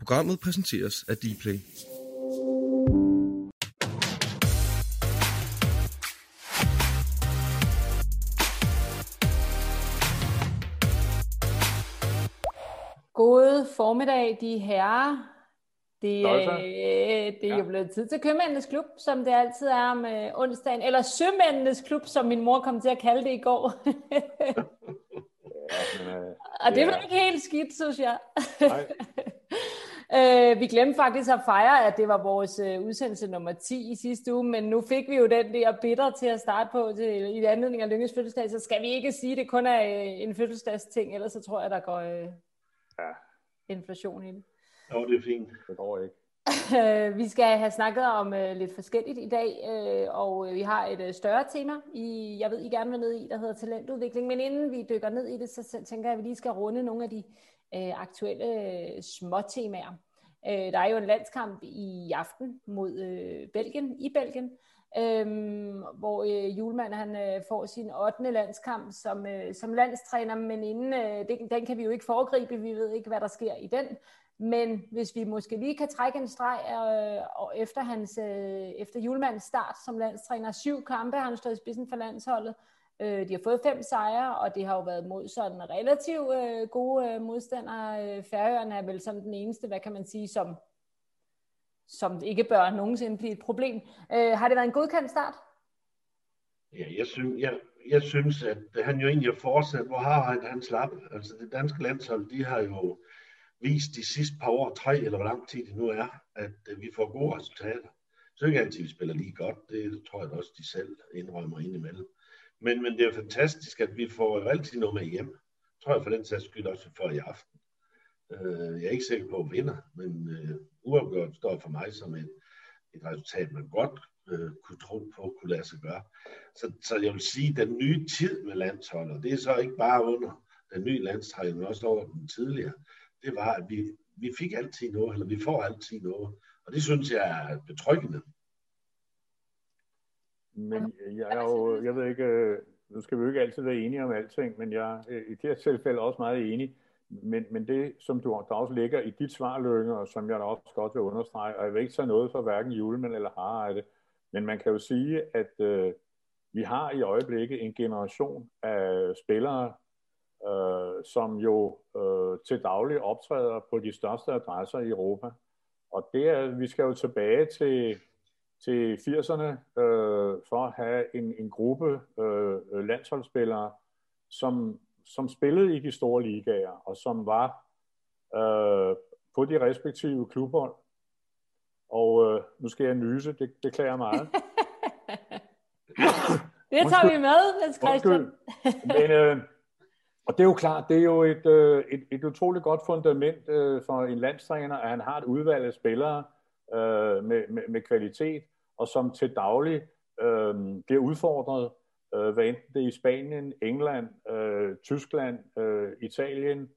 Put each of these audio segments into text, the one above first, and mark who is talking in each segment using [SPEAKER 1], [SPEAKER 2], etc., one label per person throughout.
[SPEAKER 1] Programmet præsenteres af Dplay.
[SPEAKER 2] God formiddag, de herrer. Det,
[SPEAKER 3] Nå,
[SPEAKER 2] øh,
[SPEAKER 3] så.
[SPEAKER 2] det er jo blevet tid til købmændenes klub, som det altid er om øh, onsdagen. Eller sømændenes klub, som min mor kom til at kalde det i går.
[SPEAKER 3] Ja, men, øh,
[SPEAKER 2] Og det var
[SPEAKER 3] Ja.
[SPEAKER 2] ikke helt skidt, synes jeg.
[SPEAKER 3] nej,
[SPEAKER 2] Øh, vi glemte faktisk at fejre, at det var vores øh, udsendelse nummer 10 i sidste uge, men nu fik vi jo den der bitter til at starte på til, i anledning af Lynges fødselsdag, så skal vi ikke sige, at det kun er øh, en fødselsdagsting, ellers så tror jeg, der går øh,
[SPEAKER 3] Ja.
[SPEAKER 2] inflation i det.
[SPEAKER 4] Jo, det er fint.
[SPEAKER 3] det går ikke.
[SPEAKER 2] Vi skal have snakket om øh, lidt forskelligt i dag, øh, og øh, vi har et øh, større tema, i, jeg ved, I gerne vil ned i, der hedder talentudvikling. Men inden vi dykker ned i det, så så tænker jeg, at vi lige skal runde nogle af de øh, aktuelle øh, småtemaer. Øh, der er jo en landskamp i aften mod øh, Belgien, i Belgien, øh, hvor øh, Julemand han øh, får sin 8. landskamp som, øh, som landstræner, men inden, øh, den, den kan vi jo ikke foregribe, vi ved ikke, hvad der sker i den. Men hvis vi måske lige kan trække en streg øh, og efter, hans, øh, efter Julemands start som landstræner, syv kampe har han stået i spidsen for landsholdet. Øh, de har fået fem sejre, og det har jo været mod sådan relativt øh, gode øh, modstandere. Øh, Færøerne er vel som den eneste, hvad kan man sige, som, som ikke bør nogensinde blive et problem. Øh, har det været en godkendt start?
[SPEAKER 4] Ja, jeg, synes, jeg, jeg synes, at han jo egentlig har fortsat, hvor har han, han slap. Altså det danske landshold, de har jo vist de sidste par år, tre eller hvor lang tid det nu er, at øh, vi får gode resultater. Så er det ikke altid, vi spiller lige godt. Det tror jeg også, de selv indrømmer indimellem. Men, men det er fantastisk, at vi får altid noget med hjem. Tror jeg for den sags skyld også, vi får i aften. Øh, jeg er ikke sikker på at vinder, men øh, uafgjort står for mig som et, et resultat, man godt øh, kunne tro på, kunne lade sig gøre. Så, så jeg vil sige, den nye tid med landsholdet, det er så ikke bare under den nye landstræner, men også over den tidligere, det var, at vi, vi fik altid noget, eller vi får altid noget. Og det synes jeg er betryggende.
[SPEAKER 3] Men jeg er jo, jeg ved ikke, øh, nu skal vi jo ikke altid være enige om alting, men jeg er øh, i det her tilfælde også meget enig. Men, men det, som du der også ligger i dit svar, Lønge, og som jeg da også godt vil understrege, og jeg vil ikke tage noget for hverken Julemand eller Harreide, men man kan jo sige, at øh, vi har i øjeblikket en generation af spillere, øh, som jo øh, til daglig optræder på de største adresser i Europa. Og det er, vi skal jo tilbage til, til 80'erne øh, for at have en, en gruppe øh, landsholdsspillere, som, som spillede i de store ligaer, og som var øh, på de respektive klubhold. Og øh, nu skal jeg nyse, det beklager jeg meget.
[SPEAKER 2] Det tager vi med, Niels Christian.
[SPEAKER 3] Men, øh, og det er jo klart, det er jo et, øh, et, et utroligt godt fundament øh, for en landstræner, at han har et udvalg af spillere øh, med, med, med kvalitet, og som til daglig øh, bliver udfordret, øh, hvad enten det er i Spanien, England, øh, Tyskland, øh, Italien.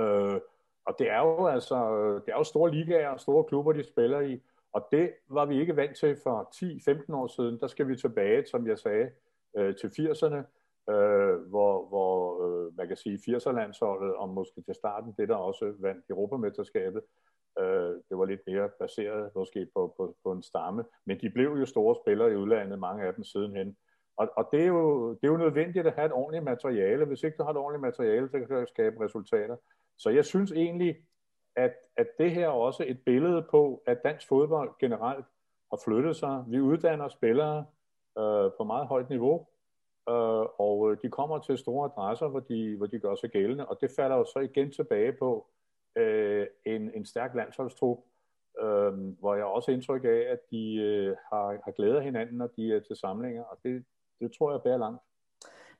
[SPEAKER 3] Øh, og det er jo altså øh, det er jo store ligaer og store klubber, de spiller i. Og det var vi ikke vant til for 10-15 år siden. Der skal vi tilbage, som jeg sagde, øh, til 80'erne, øh, hvor, hvor øh, man kan sige 80'er-landsholdet, og måske til starten det, der også vandt Europamesterskabet, øh, det var lidt mere baseret måske på, på, på en stamme. Men de blev jo store spillere i udlandet, mange af dem sidenhen. Og, og det, er jo, det er jo nødvendigt at have et ordentligt materiale. Hvis ikke du har et ordentligt materiale, så kan du skabe resultater. Så jeg synes egentlig, at, at det her er også et billede på, at dansk fodbold generelt har flyttet sig. Vi uddanner spillere øh, på meget højt niveau, øh, og øh, de kommer til store adresser, hvor de, hvor de gør sig gældende, og det falder jo så igen tilbage på øh, en, en stærk landsholdstrup, øh, hvor jeg også har indtryk af, at de øh, har, har glædet hinanden, når de er til samlinger, og det, det tror jeg bærer langt.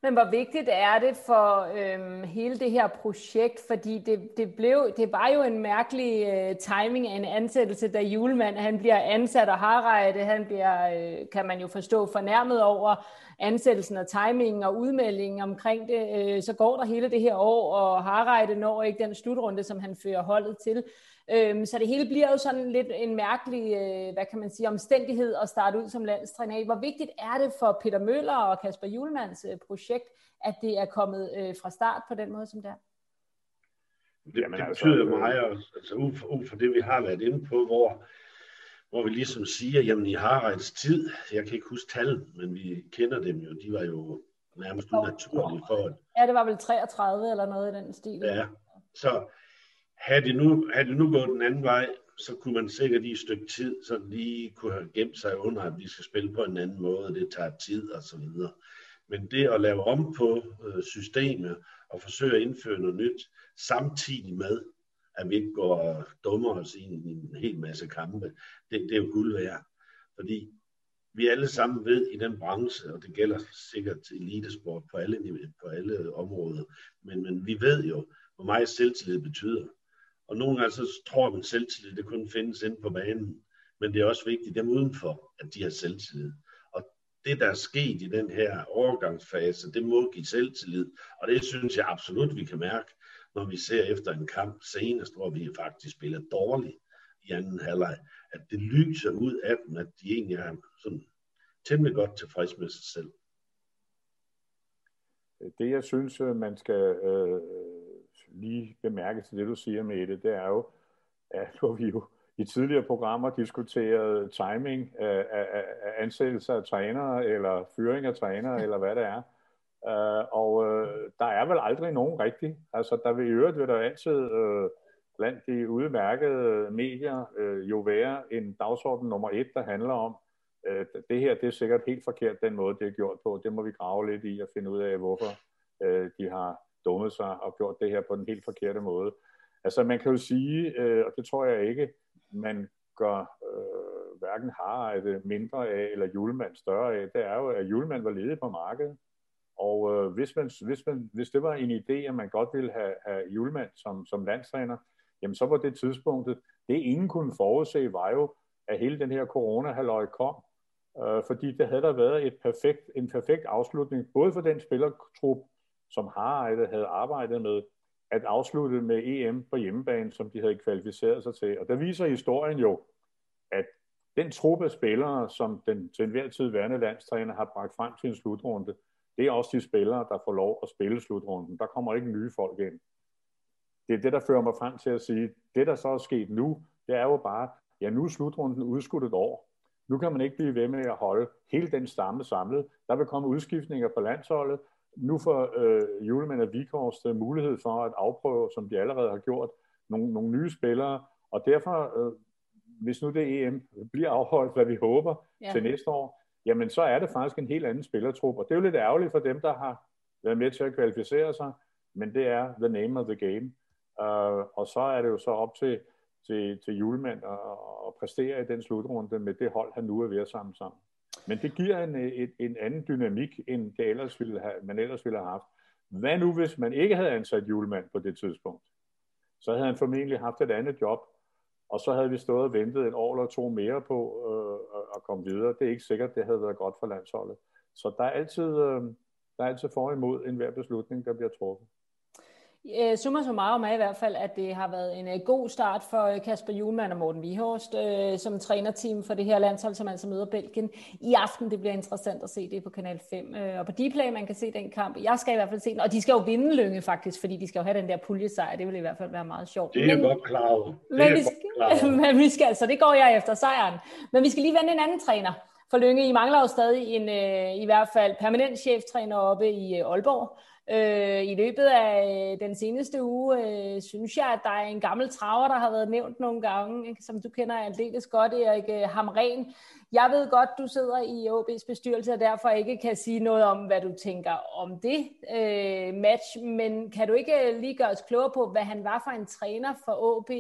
[SPEAKER 2] Men hvor vigtigt er det for øhm, hele det her projekt? Fordi det, det, blev, det var jo en mærkelig øh, timing af en ansættelse, da Julemand han bliver ansat, og Harreide han bliver, øh, kan man jo forstå, fornærmet over ansættelsen og timingen og udmeldingen omkring det. Øh, så går der hele det her år, og Harreide når ikke den slutrunde, som han fører holdet til. Øhm, så det hele bliver jo sådan lidt en mærkelig, øh, hvad kan man sige, omstændighed at starte ud som landstræner i. Hvor vigtigt er det for Peter Møller og Kasper Julemands øh, projekt, at det er kommet øh, fra start på den måde, som det er?
[SPEAKER 4] Det, Jamen, det altså, betyder altså, meget, altså ud for, ud for det, vi har været inde på, hvor, hvor vi ligesom siger, jamen i Haralds tid, jeg kan ikke huske tallet, men vi kender dem jo, de var jo nærmest unaturlige for.
[SPEAKER 2] Ja, det var vel 33 eller noget i den stil.
[SPEAKER 4] Ja, så havde det nu, havde det nu gået den anden vej, så kunne man sikkert i et stykke tid så lige kunne have gemt sig under, at vi skal spille på en anden måde, det tager tid og så videre. Men det at lave om på øh, systemet og forsøge at indføre noget nyt, samtidig med, at vi ikke går dummer os ind i en hel masse kampe, det, det er jo guld værd. Fordi vi alle sammen ved i den branche, og det gælder sikkert elitesport på alle, på alle områder, men, men vi ved jo, hvor meget selvtillid betyder. Og nogle gange så tror man, selvtillid det kun findes inde på banen. Men det er også vigtigt dem udenfor, at de har selvtillid. Og det, der er sket i den her overgangsfase, det må give selvtillid. Og det synes jeg absolut, vi kan mærke, når vi ser efter en kamp senest, hvor vi faktisk spiller dårligt i anden halvleg, at det lyser ud af dem, at de egentlig er sådan temmelig godt tilfreds med sig selv.
[SPEAKER 3] Det, jeg synes, øh, man skal øh, lige bemærke til det, du siger med det, det er jo, at nu vi jo i tidligere programmer diskuteret timing af, af, af ansættelse af trænere, eller fyring af trænere, eller hvad det er. Uh, og uh, der er vel aldrig nogen rigtig. Altså, der vil i øvrigt vil der altid uh, blandt de udmærkede medier uh, jo være en dagsorden nummer et, der handler om, uh, det her det er sikkert helt forkert, den måde, det er gjort på. Det må vi grave lidt i og finde ud af, hvorfor uh, de har dummet sig og gjort det her på den helt forkerte måde. Altså man kan jo sige, øh, og det tror jeg ikke, man gør øh, hverken Harald mindre af eller julemand større af, det er jo, at julemand var ledig på markedet. Og øh, hvis, man, hvis, man, hvis det var en idé, at man godt ville have, have julemand som, som landstræner, jamen så var det tidspunktet. Det ingen kunne forudse var jo, at hele den her corona kom, øh, fordi det havde der været et perfekt, en perfekt afslutning, både for den spillertrup, som Harald havde arbejdet med, at afslutte med EM på hjemmebane, som de havde kvalificeret sig til. Og der viser historien jo, at den truppe af spillere, som den til enhver tid værende landstræner har bragt frem til en slutrunde, det er også de spillere, der får lov at spille slutrunden. Der kommer ikke nye folk ind. Det er det, der fører mig frem til at sige, det der så er sket nu, det er jo bare, ja nu er slutrunden udskudt et år. Nu kan man ikke blive ved med at holde hele den stamme samlet. Der vil komme udskiftninger på landsholdet, nu får øh, julemænd og Vikhorst øh, mulighed for at afprøve, som de allerede har gjort, nogle, nogle nye spillere, og derfor, øh, hvis nu det EM bliver afholdt, hvad vi håber ja. til næste år, jamen så er det faktisk en helt anden spillertrup, og det er jo lidt ærgerligt for dem, der har været med til at kvalificere sig, men det er the name of the game. Uh, og så er det jo så op til, til, til julemand at, at præstere i den slutrunde med det hold, han nu er ved at samle sammen. Men det giver en, øh, en, en anden dynamik, end det ellers ville have, man ellers ville have haft. Hvad nu, hvis man ikke havde ansat julemand på det tidspunkt? Så havde han formentlig haft et andet job, og så havde vi stået og ventet et år eller to mere på øh, at komme videre. Det er ikke sikkert, det havde været godt for landsholdet. Så der er altid, øh, der er altid for imod enhver beslutning, der bliver truffet.
[SPEAKER 2] Øh, summa summarum er i hvert fald, at det har været en uh, god start for øh, Kasper Julemand og Morten Vihorst uh, som trænerteam for det her landshold, som altså møder Belgien i aften. Det bliver interessant at se det på Kanal 5 uh, og på Dplay, man kan se den kamp. Jeg skal i hvert fald se den, og de skal jo vinde Lønge faktisk, fordi de skal jo have den der puljesejr. Det vil i hvert fald være meget sjovt.
[SPEAKER 4] Det er men, godt klar over.
[SPEAKER 2] Men, vi skal, men vi skal, så det går jeg efter sejren. Men vi skal lige vende en anden træner for Lønge. I mangler jo stadig en, uh, i hvert fald permanent cheftræner oppe i uh, Aalborg. Øh, I løbet af øh, den seneste uge øh, synes jeg, at der er en gammel traver, der har været nævnt nogle gange, ikke? som du kender aldeles godt, Erik øh, Hamren. Jeg ved godt, du sidder i OB's bestyrelse, og derfor ikke kan sige noget om, hvad du tænker om det øh, match, men kan du ikke øh, lige gøre os klogere på, hvad han var for en træner for OB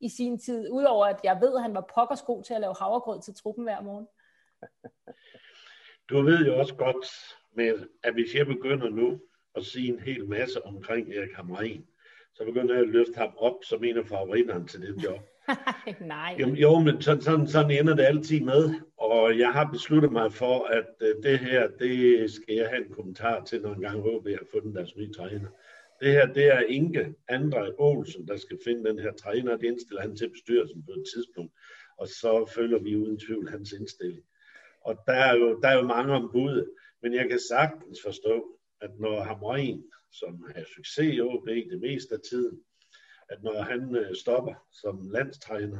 [SPEAKER 2] i sin tid, udover at jeg ved, at han var pokkersko til at lave havregrød til truppen hver morgen?
[SPEAKER 4] Du ved jo også godt, med, at hvis jeg begynder nu at sige en hel masse omkring Erik Hamren, så begynder jeg at løfte ham op som en af favoritterne til det job.
[SPEAKER 2] Nej.
[SPEAKER 4] Jo, jo men sådan, sådan, sådan ender det altid med, og jeg har besluttet mig for, at uh, det her, det skal jeg have en kommentar til, når en gang HB har fundet deres nye træner. Det her, det er Inge Andre Olsen, der skal finde den her træner. Det indstiller han til bestyrelsen på et tidspunkt, og så følger vi uden tvivl hans indstilling. Og der er jo, der er jo mange ombud, men jeg kan sagtens forstå, at når Hamren, som har succes i OB det meste af tiden, at når han øh, stopper som landstræner,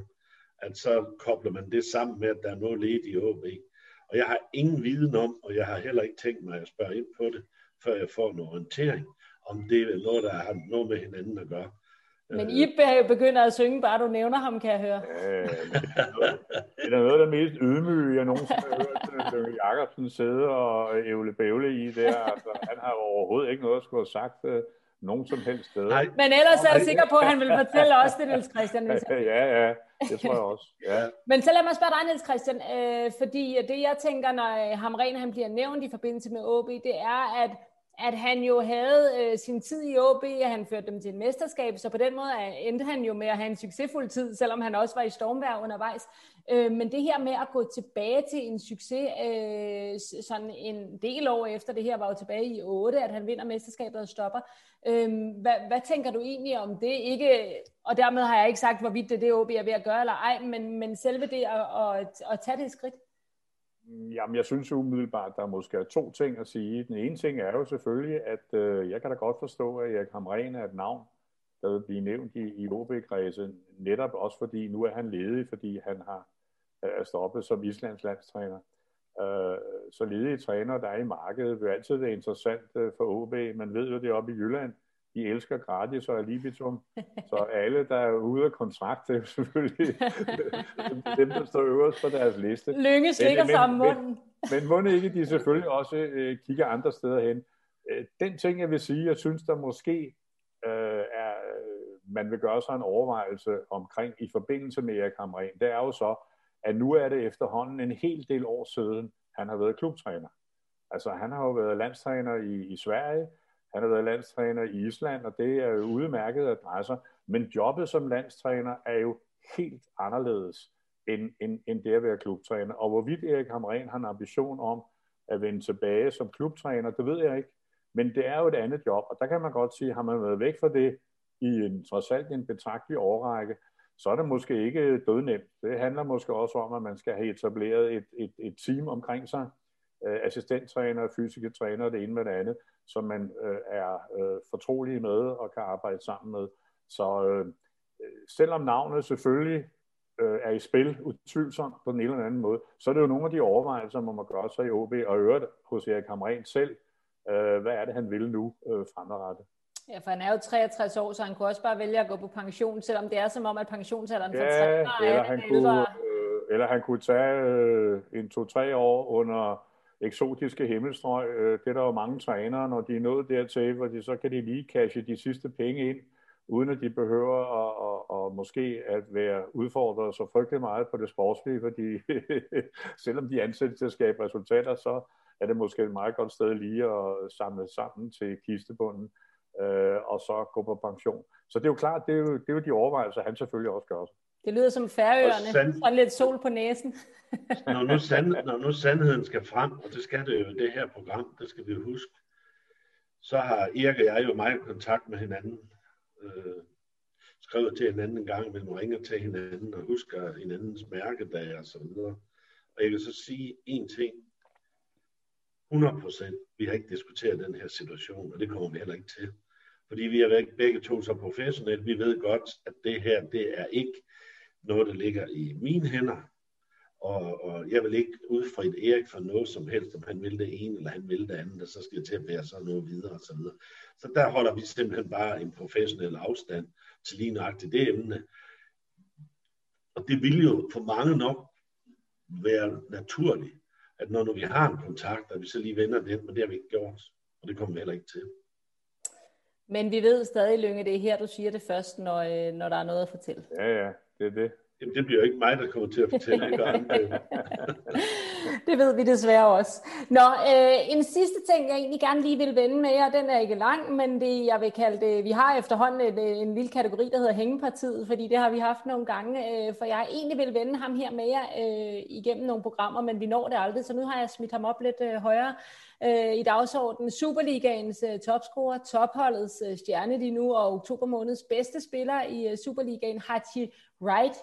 [SPEAKER 4] at så kobler man det sammen med, at der er noget ledigt i OB. Og jeg har ingen viden om, og jeg har heller ikke tænkt mig at spørge ind på det, før jeg får en orientering, om det er noget, der har noget med hinanden at gøre.
[SPEAKER 2] Men I begynder at synge, bare du nævner ham, kan jeg høre.
[SPEAKER 3] Ja, det er noget af det mest ydmyge, jeg nogensinde har hørt Lønge Jacobsen sidde og ævle bævle i der. Altså, han har overhovedet ikke noget at skulle have sagt uh, nogen som helst sted. Nej.
[SPEAKER 2] Men ellers er jeg sikker på, at han vil fortælle os det, Niels Christian. Hvis
[SPEAKER 3] ja, ja, det tror jeg også. Ja.
[SPEAKER 2] Men så lad mig spørge dig, Niels Christian, øh, fordi det jeg tænker, når Hamren han bliver nævnt i forbindelse med OB, det er, at at han jo havde øh, sin tid i OB, og han førte dem til et mesterskab, så på den måde øh, endte han jo med at have en succesfuld tid, selvom han også var i stormvær undervejs. Øh, men det her med at gå tilbage til en succes, øh, sådan en del år efter det her, var jo tilbage i 8, at han vinder mesterskabet og stopper. Øh, hvad, hvad tænker du egentlig om det? Ikke, og dermed har jeg ikke sagt, hvorvidt det er det, OB er ved at gøre eller ej, men, men selve det at, at, at tage det skridt.
[SPEAKER 3] Jamen, jeg synes umiddelbart, der måske er to ting at sige. Den ene ting er jo selvfølgelig, at øh, jeg kan da godt forstå, at Erik Hamren er et navn, der vil blive nævnt i, i OB-kredsen, netop også fordi nu er han ledig, fordi han har øh, er stoppet som Islands landstræner. Øh, så ledige træner, der er i markedet, vil altid være interessant øh, for OB. Man ved jo, det er oppe i Jylland, de elsker gratis og libitum. Så alle, der er ude af kontrakt, det er selvfølgelig dem, der står øverst på deres liste.
[SPEAKER 2] Lynge slikker sammen munden.
[SPEAKER 3] Men, men må ikke de selvfølgelig også øh, kigger andre steder hen. Øh, den ting, jeg vil sige, jeg synes, der måske øh, er, man vil gøre sig en overvejelse omkring i forbindelse med Erik Hamren, det er jo så, at nu er det efterhånden en hel del år siden, han har været klubtræner. Altså han har jo været landstræner i, i Sverige, han har været landstræner i Island, og det er jo udmærket adresser. Men jobbet som landstræner er jo helt anderledes end, end, end det at være klubtræner. Og hvorvidt Erik Hamren har en ambition om at vende tilbage som klubtræner, det ved jeg ikke. Men det er jo et andet job, og der kan man godt sige, har man været væk fra det i en, trods alt en betragtelig årrække, så er det måske ikke dødnemt. Det handler måske også om, at man skal have etableret et, et, et team omkring sig, øh, assistenttræner, fysiske træner, det ene med det andet, som man øh, er øh, fortrolige med og kan arbejde sammen med. Så øh, selvom navnet selvfølgelig øh, er i spil, utvivlsomt på den ene eller anden måde, så er det jo nogle af de overvejelser, man må gøre sig i OB, og øvrigt hos Erik Hamren selv, øh, hvad er det, han vil nu øh, fremadrettet.
[SPEAKER 2] Ja, for han er jo 63 år, så han kunne også bare vælge at gå på pension, selvom det er som om, at pensionsalderen
[SPEAKER 3] ja, for træner eller han kunne, øh, eller han kunne tage øh, en to-tre år under eksotiske himmelstrøg. Øh, det er der jo mange trænere, når de er nået dertil, hvor de så kan de lige cashe de sidste penge ind, uden at de behøver at, at, at måske at være udfordret så frygtelig meget på det sportslige, fordi selvom de ansættes til at skabe resultater, så er det måske et meget godt sted lige at samle sammen til kistebunden øh, og så gå på pension. Så det er jo klart, det er jo, det er jo de overvejelser, han selvfølgelig også gør sig.
[SPEAKER 2] Det lyder som færøerne, sand... og lidt sol på næsen.
[SPEAKER 4] når, nu sand... når nu sandheden skal frem, og det skal det jo det her program, det skal vi huske, så har Erik og jeg jo meget kontakt med hinanden. Øh, skrevet til hinanden en gang imellem, ringer til hinanden og husker hinandens mærkedage og så videre. Og jeg kan så sige en ting. 100 procent. Vi har ikke diskuteret den her situation, og det kommer vi heller ikke til. Fordi vi er begge to så professionelle. Vi ved godt, at det her, det er ikke noget, der ligger i mine hænder, og, og jeg vil ikke udfrit Erik for noget som helst, om han vil det ene eller han vil det andet, og så skal jeg til at være så noget videre og så videre. Så der holder vi simpelthen bare en professionel afstand til lige nøjagtigt det emne. Og det vil jo for mange nok være naturligt, at når nu vi har en kontakt, at vi så lige vender den, men det har vi ikke gjort, og det kommer vi heller ikke til.
[SPEAKER 2] Men vi ved stadig, Lønge, det er her, du siger det først, når, øh, når der er noget at fortælle.
[SPEAKER 3] Ja, ja det er det.
[SPEAKER 4] Jamen, det bliver jo ikke mig, der kommer til at fortælle det.
[SPEAKER 2] det ved vi desværre også. Nå, øh, en sidste ting, jeg egentlig gerne lige vil vende med jer, den er ikke lang, men det, jeg vil kalde det, vi har efterhånden en, en lille kategori, der hedder Hængepartiet, fordi det har vi haft nogle gange, øh, for jeg egentlig vil vende ham her med jer øh, igennem nogle programmer, men vi når det aldrig, så nu har jeg smidt ham op lidt øh, højere øh, i dagsordenen. Superligaens øh, topscorer, topholdets øh, stjerne lige nu, og oktober måneds bedste spiller i øh, Superligaen, Hachi Wright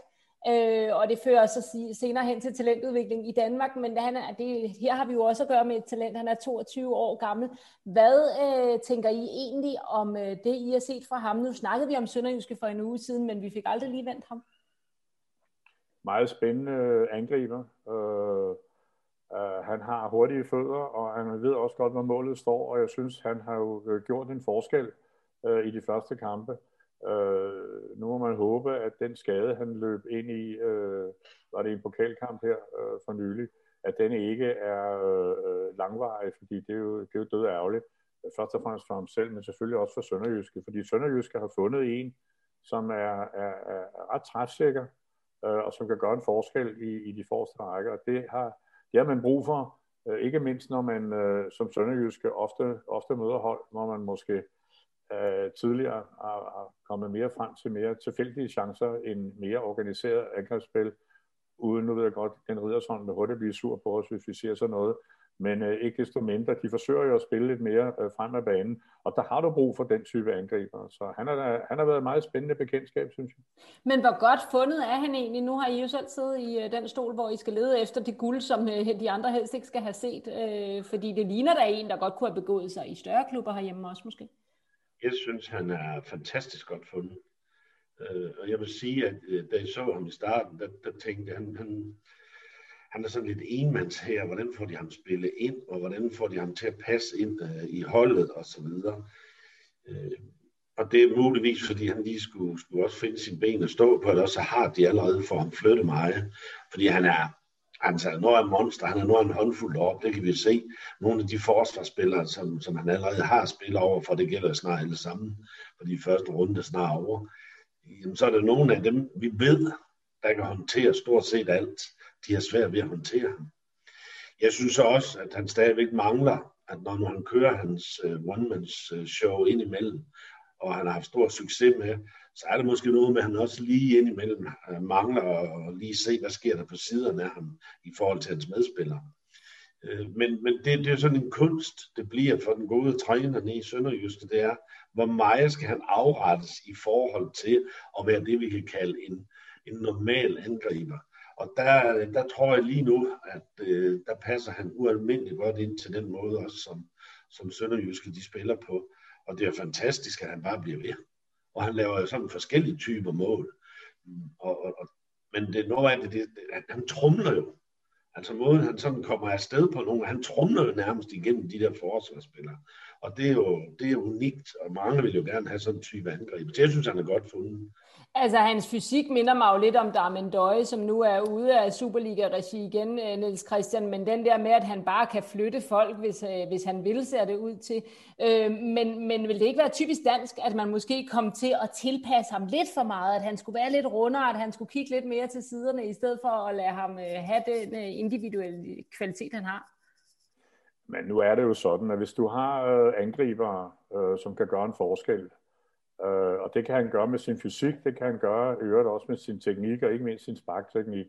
[SPEAKER 2] øh, og det fører så senere hen til talentudvikling i Danmark, men han er, det, her har vi jo også at gøre med et talent, han er 22 år gammel. Hvad øh, tænker I egentlig om øh, det, I har set fra ham? Nu snakkede vi om Sønderjyske for en uge siden, men vi fik aldrig lige vendt ham.
[SPEAKER 3] Meget spændende øh, angriber. Øh, øh, han har hurtige fødder, og han ved også godt, hvor målet står, og jeg synes, han har jo øh, gjort en forskel øh, i de første kampe. Øh, nu må man håbe, at den skade, han løb ind i, øh, var det en pokalkamp her øh, for nylig, at den ikke er øh, øh, langvarig, fordi det er, jo, det er jo død ærgerligt. Først og fremmest for ham selv, men selvfølgelig også for Sønderjyske, fordi Sønderjyske har fundet en, som er, er, er ret træfsikker, øh, og som kan gøre en forskel i, i de forreste rækker, og det har, det har man brug for, øh, ikke mindst når man øh, som Sønderjyske ofte, ofte møder hold, hvor man måske øh, tidligere har, har kommet mere frem til mere tilfældige chancer end mere organiseret angrebsspil, uden, nu ved jeg godt, den Ridersholm vil hurtigt blive sur på os, hvis vi siger sådan noget, men øh, ikke desto mindre, de forsøger jo at spille lidt mere øh, frem af banen, og der har du brug for den type angriber, så han, er, han har været et meget spændende bekendtskab, synes jeg.
[SPEAKER 2] Men hvor godt fundet er han egentlig? Nu har I jo selv siddet i øh, den stol, hvor I skal lede efter det guld, som øh, de andre helst ikke skal have set, øh, fordi det ligner da en, der godt kunne have begået sig i større klubber herhjemme også måske
[SPEAKER 4] jeg synes, han er fantastisk godt fundet. Øh, og jeg vil sige, at øh, da jeg så ham i starten, der, der tænkte han, han, han er sådan lidt enmands her. Hvordan får de ham spillet ind, og hvordan får de ham til at passe ind øh, i holdet og så videre. Øh, og det er muligvis, fordi han lige skulle, skulle også finde sin ben at stå på, eller så har de allerede for ham flyttet meget. Fordi han er, han sagde, nu er monster, han er nu en håndfuld op, det kan vi se. Nogle af de forsvarsspillere, som, som han allerede har spillet over, for det gælder snart alle sammen, for de første runde snart over. Jamen, så er der nogle af dem, vi ved, der kan håndtere stort set alt. De har svært ved at håndtere ham. Jeg synes også, at han stadigvæk mangler, at når han kører hans øh, uh, one-man-show øh, ind imellem, og han har haft stor succes med, så er det måske noget med, at han også lige indimellem imellem øh, mangler at lige se, hvad sker der på siderne af ham i forhold til hans medspillere. Øh, men, men det, det er sådan en kunst, det bliver for den gode træner i Sønderjyske, det er, hvor meget skal han afrettes i forhold til at være det, vi kan kalde en, en normal angriber. Og der, der tror jeg lige nu, at øh, der passer han ualmindeligt godt ind til den måde, også som, som Sønderjyske de spiller på. Og det er fantastisk, at han bare bliver ved og han laver jo sådan forskellige typer mål. Og, og, og, men det er noget af det, det, det, han trumler jo. Altså måden han sådan kommer afsted på nogen, han trumler jo nærmest igennem de der forsvarsspillere. Og det er jo det er unikt, og mange vil jo gerne have sådan en type angreb. Så jeg synes, han er godt fundet.
[SPEAKER 2] Altså, hans fysik minder mig jo lidt om Darmen Døje, som nu er ude af Superliga-regi igen, øh, Niels Christian, men den der med, at han bare kan flytte folk, hvis, øh, hvis han vil, ser det ud til. Øh, men, men vil det ikke være typisk dansk, at man måske kom til at tilpasse ham lidt for meget, at han skulle være lidt rundere, at han skulle kigge lidt mere til siderne, i stedet for at lade ham øh, have den individuelle kvalitet, han har?
[SPEAKER 3] Men nu er det jo sådan, at hvis du har øh, angribere, øh, som kan gøre en forskel, Øh, og det kan han gøre med sin fysik, det kan han gøre i øvrigt også med sin teknik, og ikke mindst sin sparkteknik.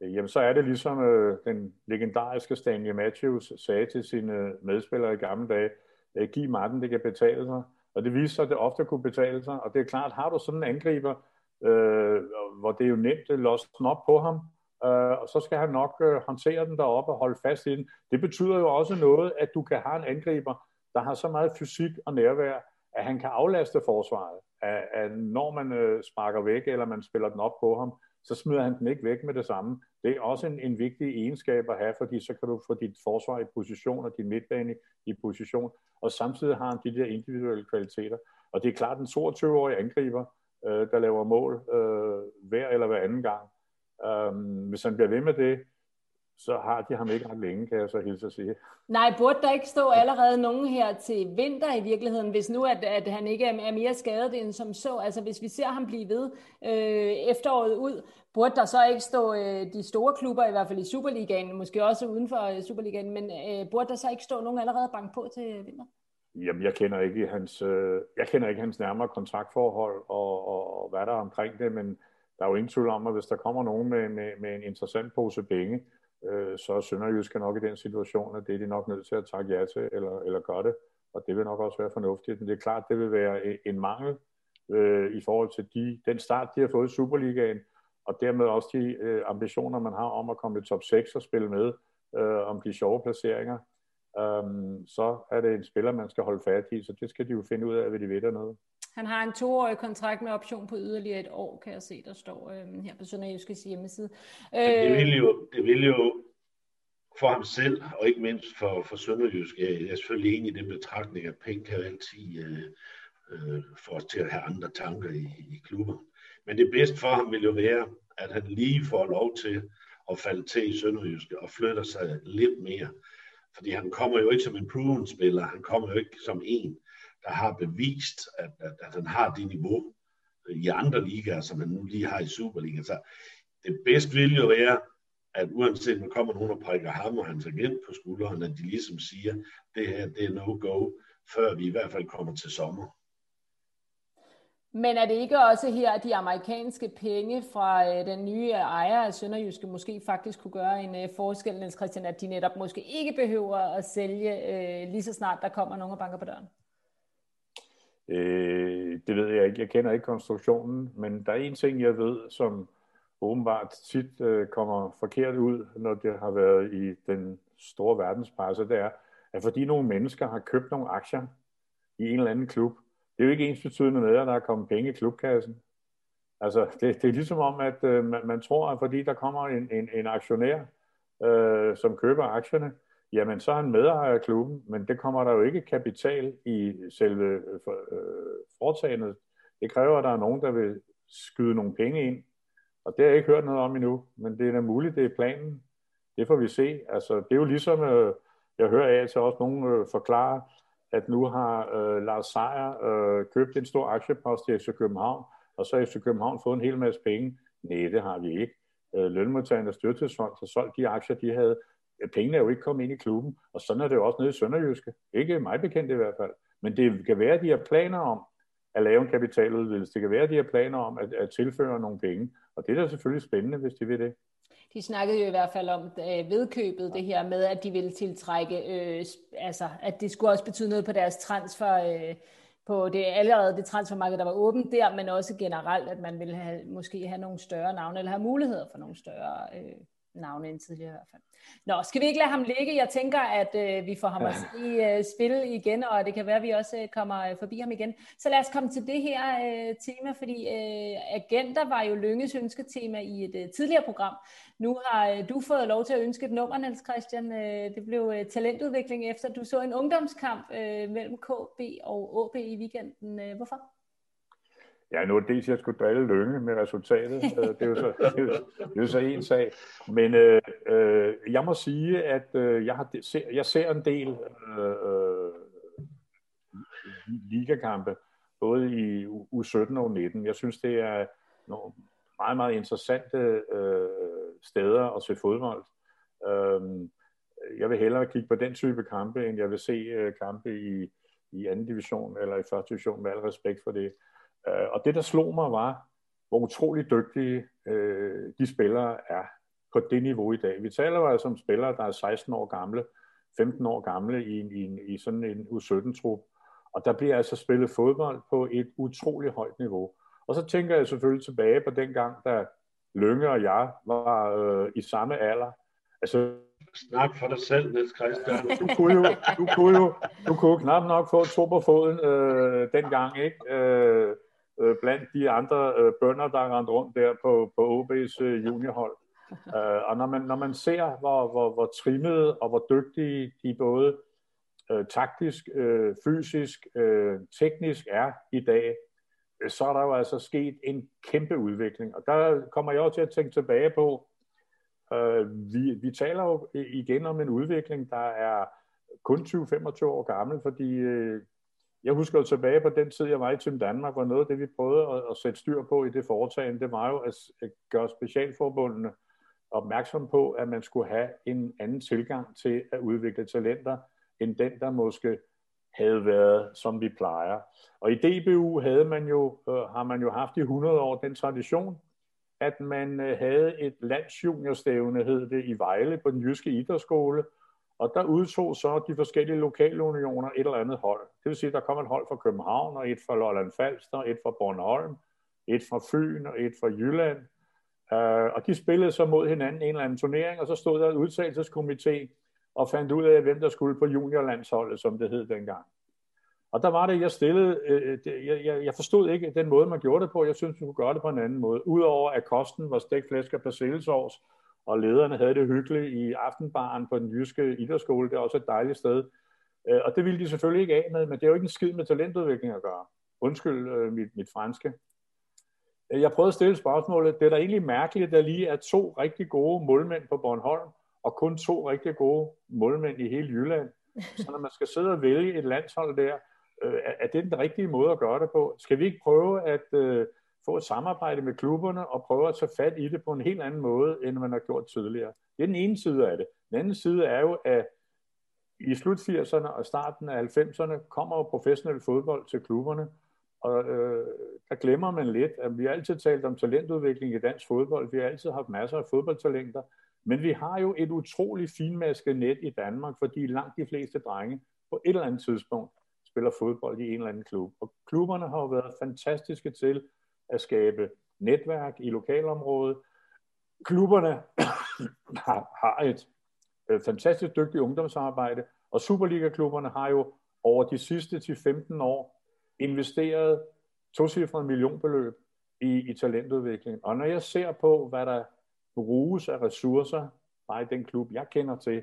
[SPEAKER 3] Øh, jamen så er det ligesom øh, den legendariske Stanley Matthews sagde til sine øh, medspillere i gamle dage, øh, giv Martin, det kan betale sig. Og det viser sig, at det ofte kunne betale sig. Og det er klart, har du sådan en angriber, øh, hvor det er jo nemt at losse den op på ham, øh, og så skal han nok øh, håndtere den deroppe og holde fast i den. Det betyder jo også noget, at du kan have en angriber, der har så meget fysik og nærvær, at han kan aflaste forsvaret. At, at når man øh, sparker væk, eller man spiller den op på ham, så smider han den ikke væk med det samme. Det er også en, en vigtig egenskab at have, fordi så kan du få dit forsvar i position og din midtbane i position, og samtidig har han de der individuelle kvaliteter. Og det er klart, den 22-årige angriber, øh, der laver mål øh, hver eller hver anden gang. Øh, hvis han bliver ved med det, så har de ham ikke ret længe, kan jeg så hilse at sige.
[SPEAKER 2] Nej, burde der ikke stå allerede nogen her til vinter i virkeligheden, hvis nu at, at han ikke er mere skadet end som så? Altså hvis vi ser ham blive ved øh, efteråret ud, burde der så ikke stå øh, de store klubber, i hvert fald i Superligaen, måske også uden for øh, Superligaen, men øh, burde der så ikke stå nogen allerede bank på til vinter?
[SPEAKER 3] Jamen, jeg kender ikke hans, øh, jeg kender ikke hans nærmere kontraktforhold og, og, og hvad der er omkring det, men der er jo ingen tvivl om, at hvis der kommer nogen med, med, med en interessant pose penge, øh, så er Sønderjysk nok i den situation, at det er de nok nødt til at takke ja til, eller, eller gøre det. Og det vil nok også være fornuftigt. Men det er klart, det vil være en mangel øh, i forhold til de, den start, de har fået i Superligaen, og dermed også de øh, ambitioner, man har om at komme i top 6 og spille med øh, om de sjove placeringer, øhm, så er det en spiller, man skal holde fat i, så det skal de jo finde ud af, hvad de ved dernede.
[SPEAKER 2] Han har en toårig kontrakt med option på yderligere et år, kan jeg se, der står øh, her på Sønderjyskes hjemmeside.
[SPEAKER 4] Øh, det, vil jo, det vil jo for ham selv, og ikke mindst for, for Sønderjysk, jeg, jeg er selvfølgelig enig i den betragtning, at penge kan altid øh, øh, få os til at have andre tanker i, i klubber. Men det bedste for ham vil jo være, at han lige får lov til at falde til i Sønderjyske og flytter sig lidt mere. Fordi han kommer jo ikke som en proven spiller, han kommer jo ikke som en, der har bevist, at, at, at han har det niveau øh, i andre ligaer, som han nu lige har i Superligaen. Så det bedste vil jo være, at uanset man kommer nogen og prikker ham og hans agent på skulderen, at de ligesom siger, det her det er no-go, før vi i hvert fald kommer til sommer.
[SPEAKER 2] Men er det ikke også her, at de amerikanske penge fra øh, den nye ejer af Sønderjyske måske faktisk kunne gøre en øh, forskel, Niels Christian, at de netop måske ikke behøver at sælge lige så snart der kommer nogen og banker på døren?
[SPEAKER 3] Øh, det ved jeg ikke. Jeg kender ikke konstruktionen, men der er en ting, jeg ved, som åbenbart tit øh, kommer forkert ud, når det har været i den store verdenspresse, det er, at fordi nogle mennesker har købt nogle aktier i en eller anden klub, det er jo ikke ens betydende med, at der er kommet penge i klubkassen. Altså, det, det er ligesom om, at øh, man, man tror, at fordi der kommer en, en, en aktionær, øh, som køber aktierne, jamen så er han medejer af klubben, men det kommer der jo ikke kapital i selve øh, øh, foretagendet. Det kræver, at der er nogen, der vil skyde nogle penge ind, og det har jeg ikke hørt noget om endnu, men det er da muligt, det er planen. Det får vi se. Altså, det er jo ligesom, øh, jeg hører af til også nogen øh, forklare, at nu har øh, Lars Seier øh, købt en stor aktiepost i FC København, og så har FC København fået en hel masse penge. Nej, det har vi ikke. Øh, Lønmodtagerne og styrtidsfond har solgt de aktier, de havde. Pengene er jo ikke kommet ind i klubben, og sådan er det jo også nede i Sønderjyske. Ikke mig bekendt i hvert fald. Men det kan være, at de har planer om at lave en kapitaludvidelse. Det kan være, at de har planer om at, at tilføre nogle penge. Og det er da selvfølgelig spændende, hvis de vil det.
[SPEAKER 2] De snakkede jo i hvert fald om øh, vedkøbet, det her med, at de ville tiltrække, øh, altså at det skulle også betyde noget på deres transfer, øh, på det allerede det transfermarked, der var åbent der, men også generelt, at man ville have, måske have nogle større navne, eller have muligheder for nogle større øh, navne end tidligere i hvert fald. Nå, skal vi ikke lade ham ligge? Jeg tænker, at øh, vi får ham ja. at i øh, spil igen, og det kan være, at vi også øh, kommer øh, forbi ham igen. Så lad os komme til det her øh, tema, fordi øh, agenter var jo Lynges ønsketema i et øh, tidligere program. Nu har øh, du fået lov til at ønske et nummer, Niels Christian. Øh, det blev øh, talentudvikling efter, du så en ungdomskamp øh, mellem KB og AB i weekenden. Øh, hvorfor?
[SPEAKER 3] Ja, nu er det dels, jeg skulle drille Lønge med resultatet. Øh, det er jo så, det er jo, det er jo så en sag. Men øh, øh, jeg må sige, at øh, jeg, har, jeg ser en del øh, ligakampe, både i U17 og U19. Jeg synes, det er nogle meget, meget interessante øh, steder at se fodbold. Øh, jeg vil hellere kigge på den type kampe, end jeg vil se øh, kampe i, i anden division eller i første division, med al respekt for det. Øh, og det, der slog mig, var, hvor utrolig dygtige øh, de spillere er på det niveau i dag. Vi taler jo altså om spillere, der er 16 år gamle, 15 år gamle i, i, i sådan en U17-trup. Og der bliver altså spillet fodbold på et utroligt højt niveau. Og så tænker jeg selvfølgelig tilbage på den gang, da Lønge og jeg var øh, i samme alder.
[SPEAKER 4] Altså, Snak for dig selv, Niels Christian.
[SPEAKER 3] Du kunne jo, du kunne jo du kunne knap nok få to på foden øh, dengang, ikke? Øh, øh, blandt de andre øh, bønder, der rendte rundt der på, på OB's øh, juniorhold. Øh, og når man, når man ser, hvor, hvor, hvor trimmede og hvor dygtige de både øh, taktisk, øh, fysisk, øh, teknisk er i dag, øh, så er der jo altså sket en kæmpe udvikling. Og der kommer jeg også til at tænke tilbage på, øh, vi, vi taler jo igen om en udvikling, der er kun 20-25 år gammel, fordi øh, jeg husker jo tilbage på den tid, jeg var i Team Danmark, hvor noget af det, vi prøvede at, at sætte styr på i det foretagende, det var jo at, at gøre specialforbundene opmærksom på, at man skulle have en anden tilgang til at udvikle talenter, end den, der måske havde været, som vi plejer. Og i DBU havde man jo, øh, har man jo haft i 100 år den tradition, at man øh, havde et landsjuniorstævne, hed det, i Vejle på den jyske idrætsskole, og der udtog så de forskellige lokale unioner et eller andet hold. Det vil sige, at der kom et hold fra København, og et fra Lolland Falster, et fra Bornholm, et fra Fyn og et fra Jylland. Uh, og de spillede så mod hinanden en eller anden turnering, og så stod der en udtalelseskomité og fandt ud af, hvem der skulle på juniorlandsholdet, som det hed dengang. Og der var det, jeg stillede, øh, øh, det, jeg, jeg, jeg forstod ikke den måde, man gjorde det på. Jeg synes, man kunne gøre det på en anden måde. Udover at kosten var stegt flæsk og persillesovs, og lederne havde det hyggeligt i aftenbaren på den jyske idrætsskole. Det er også et dejligt sted. Øh, og det ville de selvfølgelig ikke af med, men det er jo ikke en skid med talentudvikling at gøre. Undskyld øh, mit, mit franske. Øh, jeg prøvede at stille spørgsmålet. Det er da egentlig mærkeligt, at der lige er to rigtig gode målmænd på Bornholm, og kun to rigtig gode målmænd i hele Jylland. Så når man skal sidde og vælge et landshold der, øh, er det den rigtige måde at gøre det på? Skal vi ikke prøve at øh, få et samarbejde med klubberne og prøve at tage fat i det på en helt anden måde, end man har gjort tidligere? Det er den ene side af det. Den anden side er jo, at i slut 80'erne og starten af 90'erne kommer jo professionel fodbold til klubberne, og øh, der glemmer man lidt, at vi har altid talt om talentudvikling i dansk fodbold. Vi har altid haft masser af fodboldtalenter, men vi har jo et utroligt finmasket net i Danmark, fordi langt de fleste drenge på et eller andet tidspunkt spiller fodbold i en eller anden klub. Og klubberne har jo været fantastiske til at skabe netværk i lokalområdet. Klubberne har, har et øh, fantastisk dygtigt ungdomsarbejde, og Superliga-klubberne har jo over de sidste 10-15 år investeret tocifrede millionbeløb i, i talentudvikling. Og når jeg ser på, hvad der bruges af ressourcer bare i den klub, jeg kender til,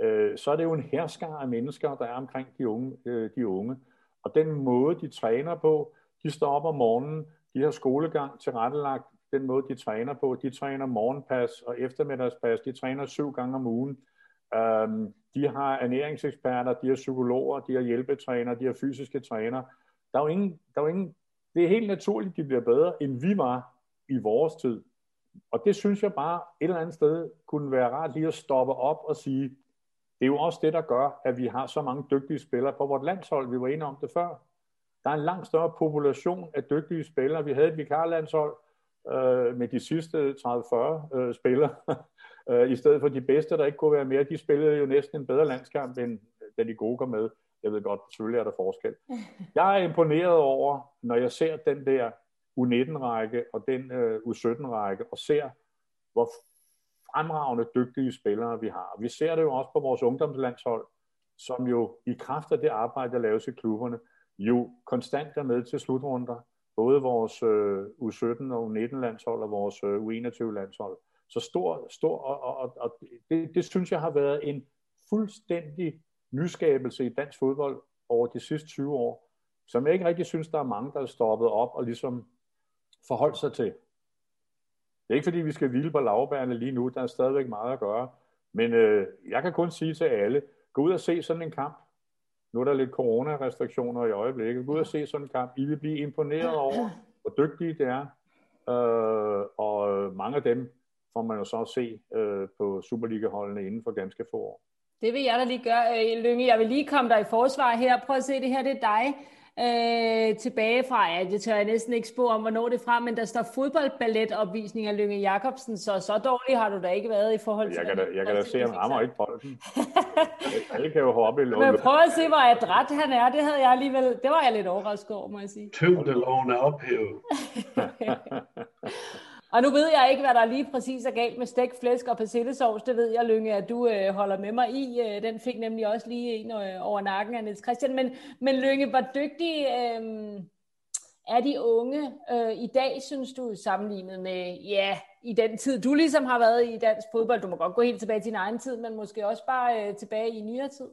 [SPEAKER 3] øh, så er det jo en herskar af mennesker, der er omkring de unge, øh, de unge. Og den måde, de træner på, de står op om morgenen, de har skolegang tilrettelagt, den måde, de træner på. De træner morgenpas og eftermiddagspas, de træner syv gange om ugen. Øhm, de har ernæringseksperter, de har psykologer, de har hjælpetræner, de har fysiske træner. Der er jo ingen, der er jo ingen, det er helt naturligt, de bliver bedre, end vi var i vores tid. Og det synes jeg bare et eller andet sted kunne være rart lige at stoppe op og sige, det er jo også det, der gør, at vi har så mange dygtige spillere på vores landshold. Vi var enige om det før. Der er en langt større population af dygtige spillere. Vi havde et vikarlandshold øh, med de sidste 30-40 øh, spillere, øh, i stedet for de bedste, der ikke kunne være mere. De spillede jo næsten en bedre landskamp, end da de gode kom med. Jeg ved godt, selvfølgelig er der forskel. Jeg er imponeret over, når jeg ser den der U19-række og den øh, U17-række, og ser, hvor fremragende dygtige spillere vi har. Vi ser det jo også på vores ungdomslandshold, som jo i kraft af det arbejde, der laves i klubberne, jo konstant er med til slutrunder. Både vores øh, U17 og U19-landshold og vores øh, U21-landshold. Så stor, stor og, og, og, og det, det synes jeg har været en fuldstændig nyskabelse i dansk fodbold over de sidste 20 år, som jeg ikke rigtig synes, der er mange, der er stoppet op og ligesom forholdt sig til. Det er ikke fordi, vi skal hvile på lavbærene lige nu. Der er stadigvæk meget at gøre. Men øh, jeg kan kun sige til alle, gå ud og se sådan en kamp. Nu er der lidt coronarestriktioner i øjeblikket. Gå ud og se sådan en kamp. I vil blive imponeret over, hvor dygtige det er. Øh, og mange af dem får man jo så at se øh, på Superliga-holdene inden for ganske få år.
[SPEAKER 2] Det vil jeg da lige gøre, øh, Lønge. Jeg vil lige komme dig i forsvar her. Prøv at se, det her det er dig øh, tilbage fra, ja, det tør jeg næsten ikke spå om, hvornår det er fra, men der står fodboldballetopvisning af Lønge Jacobsen, så så dårlig har du da ikke været i forhold til...
[SPEAKER 3] Jeg kan da, jeg kan da se, at han rammer ikke bolden. Alle kan jo hoppe i
[SPEAKER 2] låget. Men prøv at se, hvor adræt han er. Det havde jeg alligevel, det var jeg lidt overrasket over, må jeg sige.
[SPEAKER 4] Tyngdeloven er ophævet.
[SPEAKER 2] Og nu ved jeg ikke, hvad der lige præcis er galt med stegt flæsk og persillesovs. Det ved jeg, Lynge, at du øh, holder med mig i. Øh, den fik nemlig også lige en øh, over nakken af Niels Christian. Men, men Lynge, hvor dygtig øh, er de unge øh, i dag, synes du, sammenlignet med, ja, i den tid, du ligesom har været i dansk fodbold? Du må godt gå helt tilbage til din egen tid, men måske også bare øh, tilbage i nyere tid.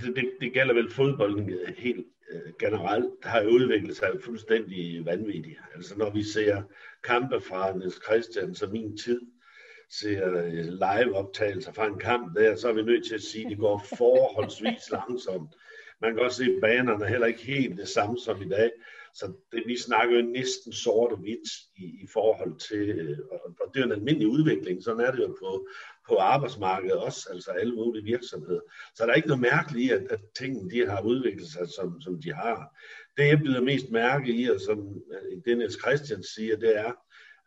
[SPEAKER 4] Det, det, det gælder vel fodbolden øh, helt Øh, generelt har jo udviklet sig fuldstændig vanvittigt. Altså når vi ser kampe fra Niels Christian som min tid, ser øh, live-optagelser fra en kamp der, så er vi nødt til at sige, at det går forholdsvis langsomt. Man kan også se, at banerne er heller ikke helt det samme som i dag. Så det, vi snakker jo næsten sort og hvidt i, i forhold til, øh, og, det er en almindelig udvikling, sådan er det jo på, på arbejdsmarkedet også, altså alle mulige virksomheder. Så der er ikke noget mærkeligt i, at, at tingene de har udviklet sig, som, som de har. Det, jeg bliver mest mærke i, og som øh, Dennis Christian siger, det er,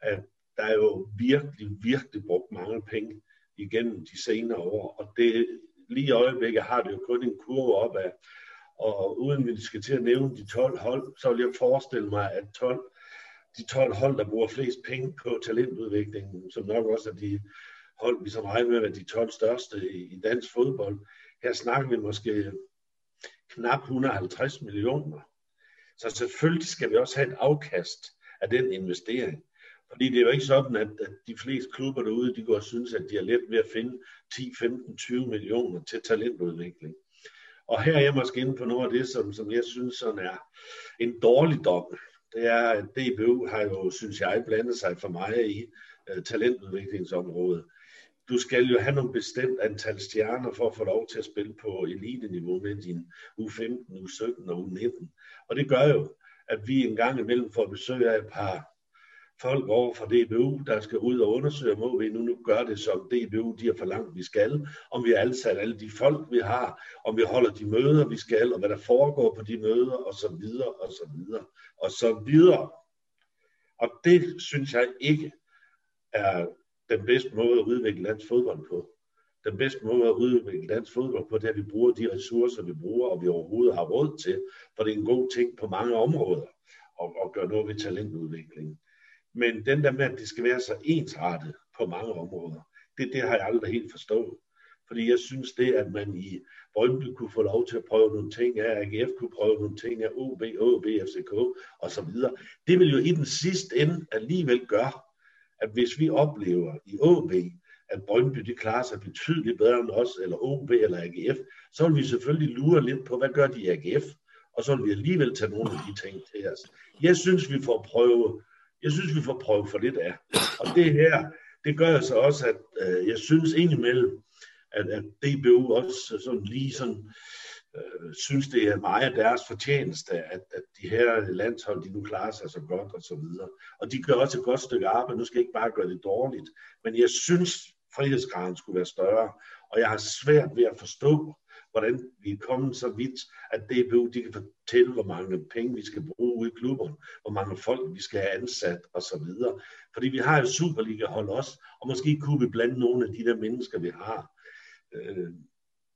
[SPEAKER 4] at der er jo virkelig, virkelig brugt mange penge igennem de senere år, og det lige i øjeblikket har det jo kun en kurve opad. Og uden vi skal til at nævne de 12 hold, så vil jeg forestille mig, at 12 de 12 hold, der bruger flest penge på talentudviklingen, som nok også er de hold, vi så regner med at de 12 største i, i dansk fodbold. Her snakker vi måske knap 150 millioner. Så selvfølgelig skal vi også have et afkast af den investering. Fordi det er jo ikke sådan, at, at de fleste klubber derude, de går og synes, at de har let ved at finde 10, 15, 20 millioner til talentudvikling. Og her er jeg måske inde på noget af det, som, som jeg synes sådan er en dårlig dom. Det er, at DBU har jo, synes jeg, blandet sig for meget i øh, talentudviklingsområdet. Du skal jo have nogle bestemt antal stjerner for at få lov til at spille på elite-niveau med din U15, U17 og U19. Og det gør jo, at vi en gang imellem får besøg af et par folk over fra DBU, der skal ud og undersøge, må vi nu, nu gør det, som DBU de har forlangt, vi skal, om vi har ansat alle de folk, vi har, om vi holder de møder, vi skal, og hvad der foregår på de møder, og så videre, og så videre, og så videre. Og det synes jeg ikke er den bedste måde at udvikle dansk fodbold på. Den bedste måde at udvikle dansk fodbold på, det er, at vi bruger de ressourcer, vi bruger, og vi overhovedet har råd til, for det er en god ting på mange områder, at, at gøre noget ved talentudviklingen. Men den der med, at det skal være så ensrettet på mange områder, det, det har jeg aldrig helt forstået. Fordi jeg synes det, at man i Brøndby kunne få lov til at prøve nogle ting af, AGF kunne prøve nogle ting af, OB, OB, FCK og så videre, det vil jo i den sidste ende alligevel gøre, at hvis vi oplever i OB, at Brøndby de klarer sig betydeligt bedre end os, eller OB eller AGF, så vil vi selvfølgelig lure lidt på, hvad gør de i AGF, og så vil vi alligevel tage nogle af de ting til os. Jeg synes, vi får prøve jeg synes, vi får prøvet for lidt af. Og det her, det gør så også, at øh, jeg synes indimellem, at, at DBU også sådan lige sådan, øh, synes, det er meget af deres fortjeneste, at, at de her landshold, de nu klarer sig så godt og så videre. Og de gør også et godt stykke arbejde. Nu skal jeg ikke bare gøre det dårligt. Men jeg synes, frihedsgraden skulle være større. Og jeg har svært ved at forstå, hvordan vi er kommet så vidt, at DBU de kan fortælle, hvor mange penge vi skal bruge ude i klubberne, hvor mange folk vi skal have ansat osv. Fordi vi har jo Superliga-hold også, og måske kunne vi blande nogle af de der mennesker, vi har. Øh,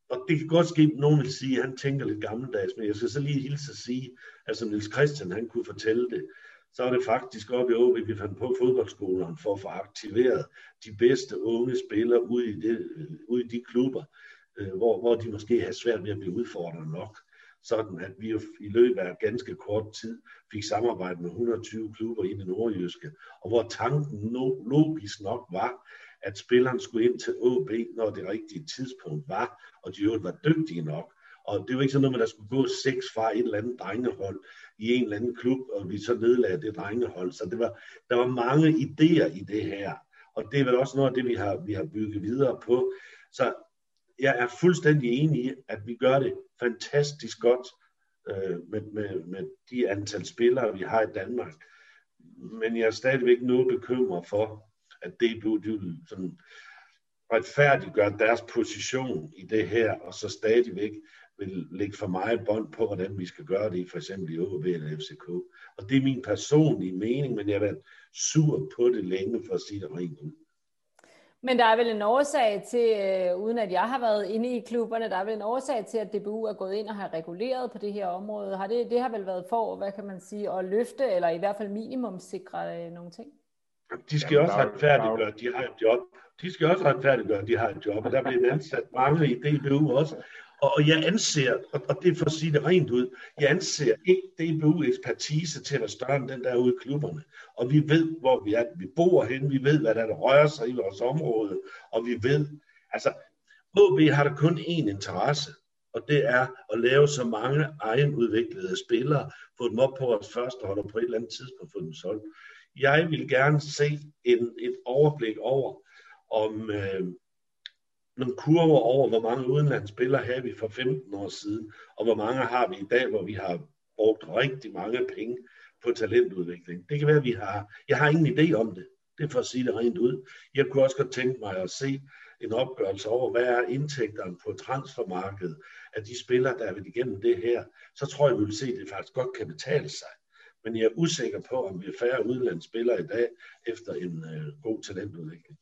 [SPEAKER 4] og det kan godt ske, at nogen vil sige, at han tænker lidt gammeldags, men jeg skal så lige hilse at sige, at som Niels Christian han kunne fortælle det, så er det faktisk op i OB, vi fandt på fodboldskolerne for at få aktiveret de bedste unge spillere ude i, det, øh, ude i de klubber, øh, hvor, hvor de måske havde svært ved at blive udfordret nok. Sådan at vi i løbet af ganske kort tid fik samarbejde med 120 klubber i det nordjyske, og hvor tanken no, logisk nok var, at spilleren skulle ind til OB, når det rigtige tidspunkt var, og de øvrigt var dygtige nok. Og det var ikke sådan noget, at der skulle gå seks fra et eller andet drengehold i en eller anden klub, og vi så nedlagde det drengehold. Så det var, der var mange idéer i det her. Og det er vel også noget af det, vi har, vi har bygget videre på. Så jeg er fuldstændig enig i, at vi gør det fantastisk godt øh, med, med, med de antal spillere, vi har i Danmark. Men jeg er stadigvæk noget bekymret for, at det de sådan retfærdiggør deres position i det her, og så stadigvæk vil lægge for meget bånd på, hvordan vi skal gøre det, for eksempel i OB eller FCK. Og det er min personlige mening, men jeg har været sur på det længe, for at sige det rent ud.
[SPEAKER 2] Men der er vel en årsag til, øh, uden at jeg har været inde i klubberne, der er vel en årsag til, at DBU er gået ind og har reguleret på det her område. Har det, det har vel været for, hvad kan man sige, at løfte, eller i hvert fald minimum sikre øh, nogle ting?
[SPEAKER 4] De skal Jamen, også retfærdiggøre, de har et job. De skal også retfærdiggøre, de har et job, og der bliver ansat mange i DBU også. Og jeg anser, og det er for at sige det rent ud, jeg anser ikke DBU ekspertise til at være større end den der ude i klubberne. Og vi ved, hvor vi er, vi bor henne, vi ved, hvad der, der rører sig i vores område, og vi ved, altså, OB har der kun én interesse, og det er at lave så mange egenudviklede spillere, få dem op på vores første hold, og på et eller andet tidspunkt få dem solgt. Jeg vil gerne se en, et overblik over, om, øh, nogle kurver over, hvor mange udenlandsspillere havde vi for 15 år siden, og hvor mange har vi i dag, hvor vi har brugt rigtig mange penge på talentudvikling. Det kan være, at vi har, jeg har ingen idé om det. Det er for at sige det rent ud. Jeg kunne også godt tænke mig at se en opgørelse over, hvad er indtægterne på transfermarkedet af de spillere, der er ved igennem det her. Så tror jeg, vi vil se, at det faktisk godt kan betale sig. Men jeg er usikker på, om vi er færre udenlandsspillere i dag efter en øh, god talentudvikling.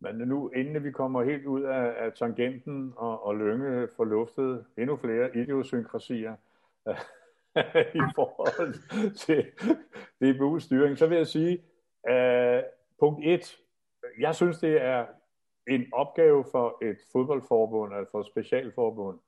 [SPEAKER 3] Men nu, inden vi kommer helt ud af, af tangenten og, og Lønge får luftet endnu flere idiosynkrasier, i forhold til DBU's styring, så vil jeg sige, uh, punkt 1, jeg synes, det er en opgave for et fodboldforbund, altså for et specialforbund,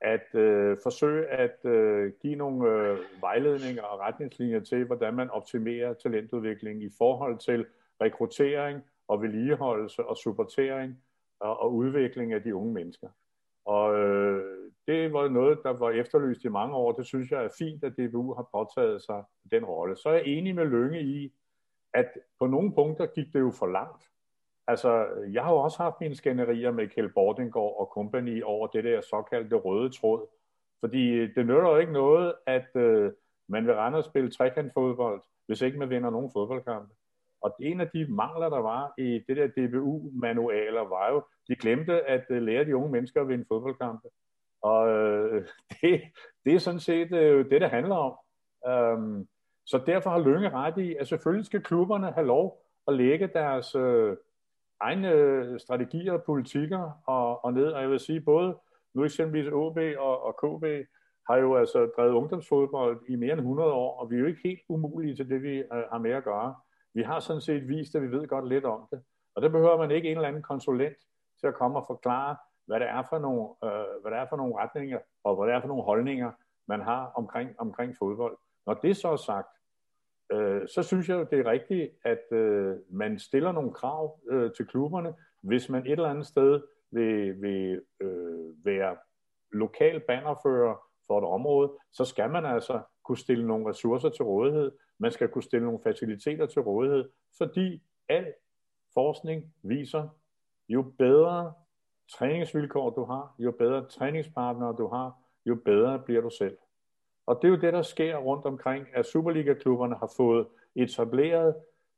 [SPEAKER 3] at øh, forsøge at øh, give nogle øh, vejledninger og retningslinjer til, hvordan man optimerer talentudvikling i forhold til rekruttering og vedligeholdelse og supportering og, og udvikling af de unge mennesker. Og øh, det var noget, der var efterlyst i mange år. Det synes jeg er fint, at DBU har påtaget sig den rolle. Så er jeg enig med Lønge i, at på nogle punkter gik det jo for langt. Altså, jeg har jo også haft mine skænderier med Kjell Bordengård og company over det der såkaldte røde tråd. Fordi det nytter jo ikke noget, at øh, man vil rende og spille trekantfodbold, hvis ikke man vinder nogen fodboldkampe. Og en af de mangler, der var i det der DBU-manualer, var jo, de glemte at øh, lære de unge mennesker at vinde fodboldkampe. Og øh, det, det er sådan set øh, det, det handler om. Um, så derfor har Lønge ret i, at selvfølgelig skal klubberne have lov at lægge deres øh, egne strategier og politikker og, og ned. Og jeg vil sige, både nu eksempelvis OB og, og KB har jo altså drevet ungdomsfodbold i mere end 100 år, og vi er jo ikke helt umulige til det, vi øh, har med at gøre. Vi har sådan set vist, at vi ved godt lidt om det. Og det behøver man ikke en eller anden konsulent til at komme og forklare, hvad det er for nogle, øh, hvad det er for nogle retninger, og hvad det er for nogle holdninger, man har omkring, omkring fodbold. Når det så er sagt, øh, så synes jeg jo, det er rigtigt, at øh, man stiller nogle krav øh, til klubberne, hvis man et eller andet sted vil, vil øh, være lokal bannerfører for et område, så skal man altså kunne stille nogle ressourcer til rådighed, man skal kunne stille nogle faciliteter til rådighed, fordi al forskning viser, jo bedre træningsvilkår du har, jo bedre træningspartnere du har, jo bedre bliver du selv. Og det er jo det, der sker rundt omkring, at Superliga-klubberne har fået etableret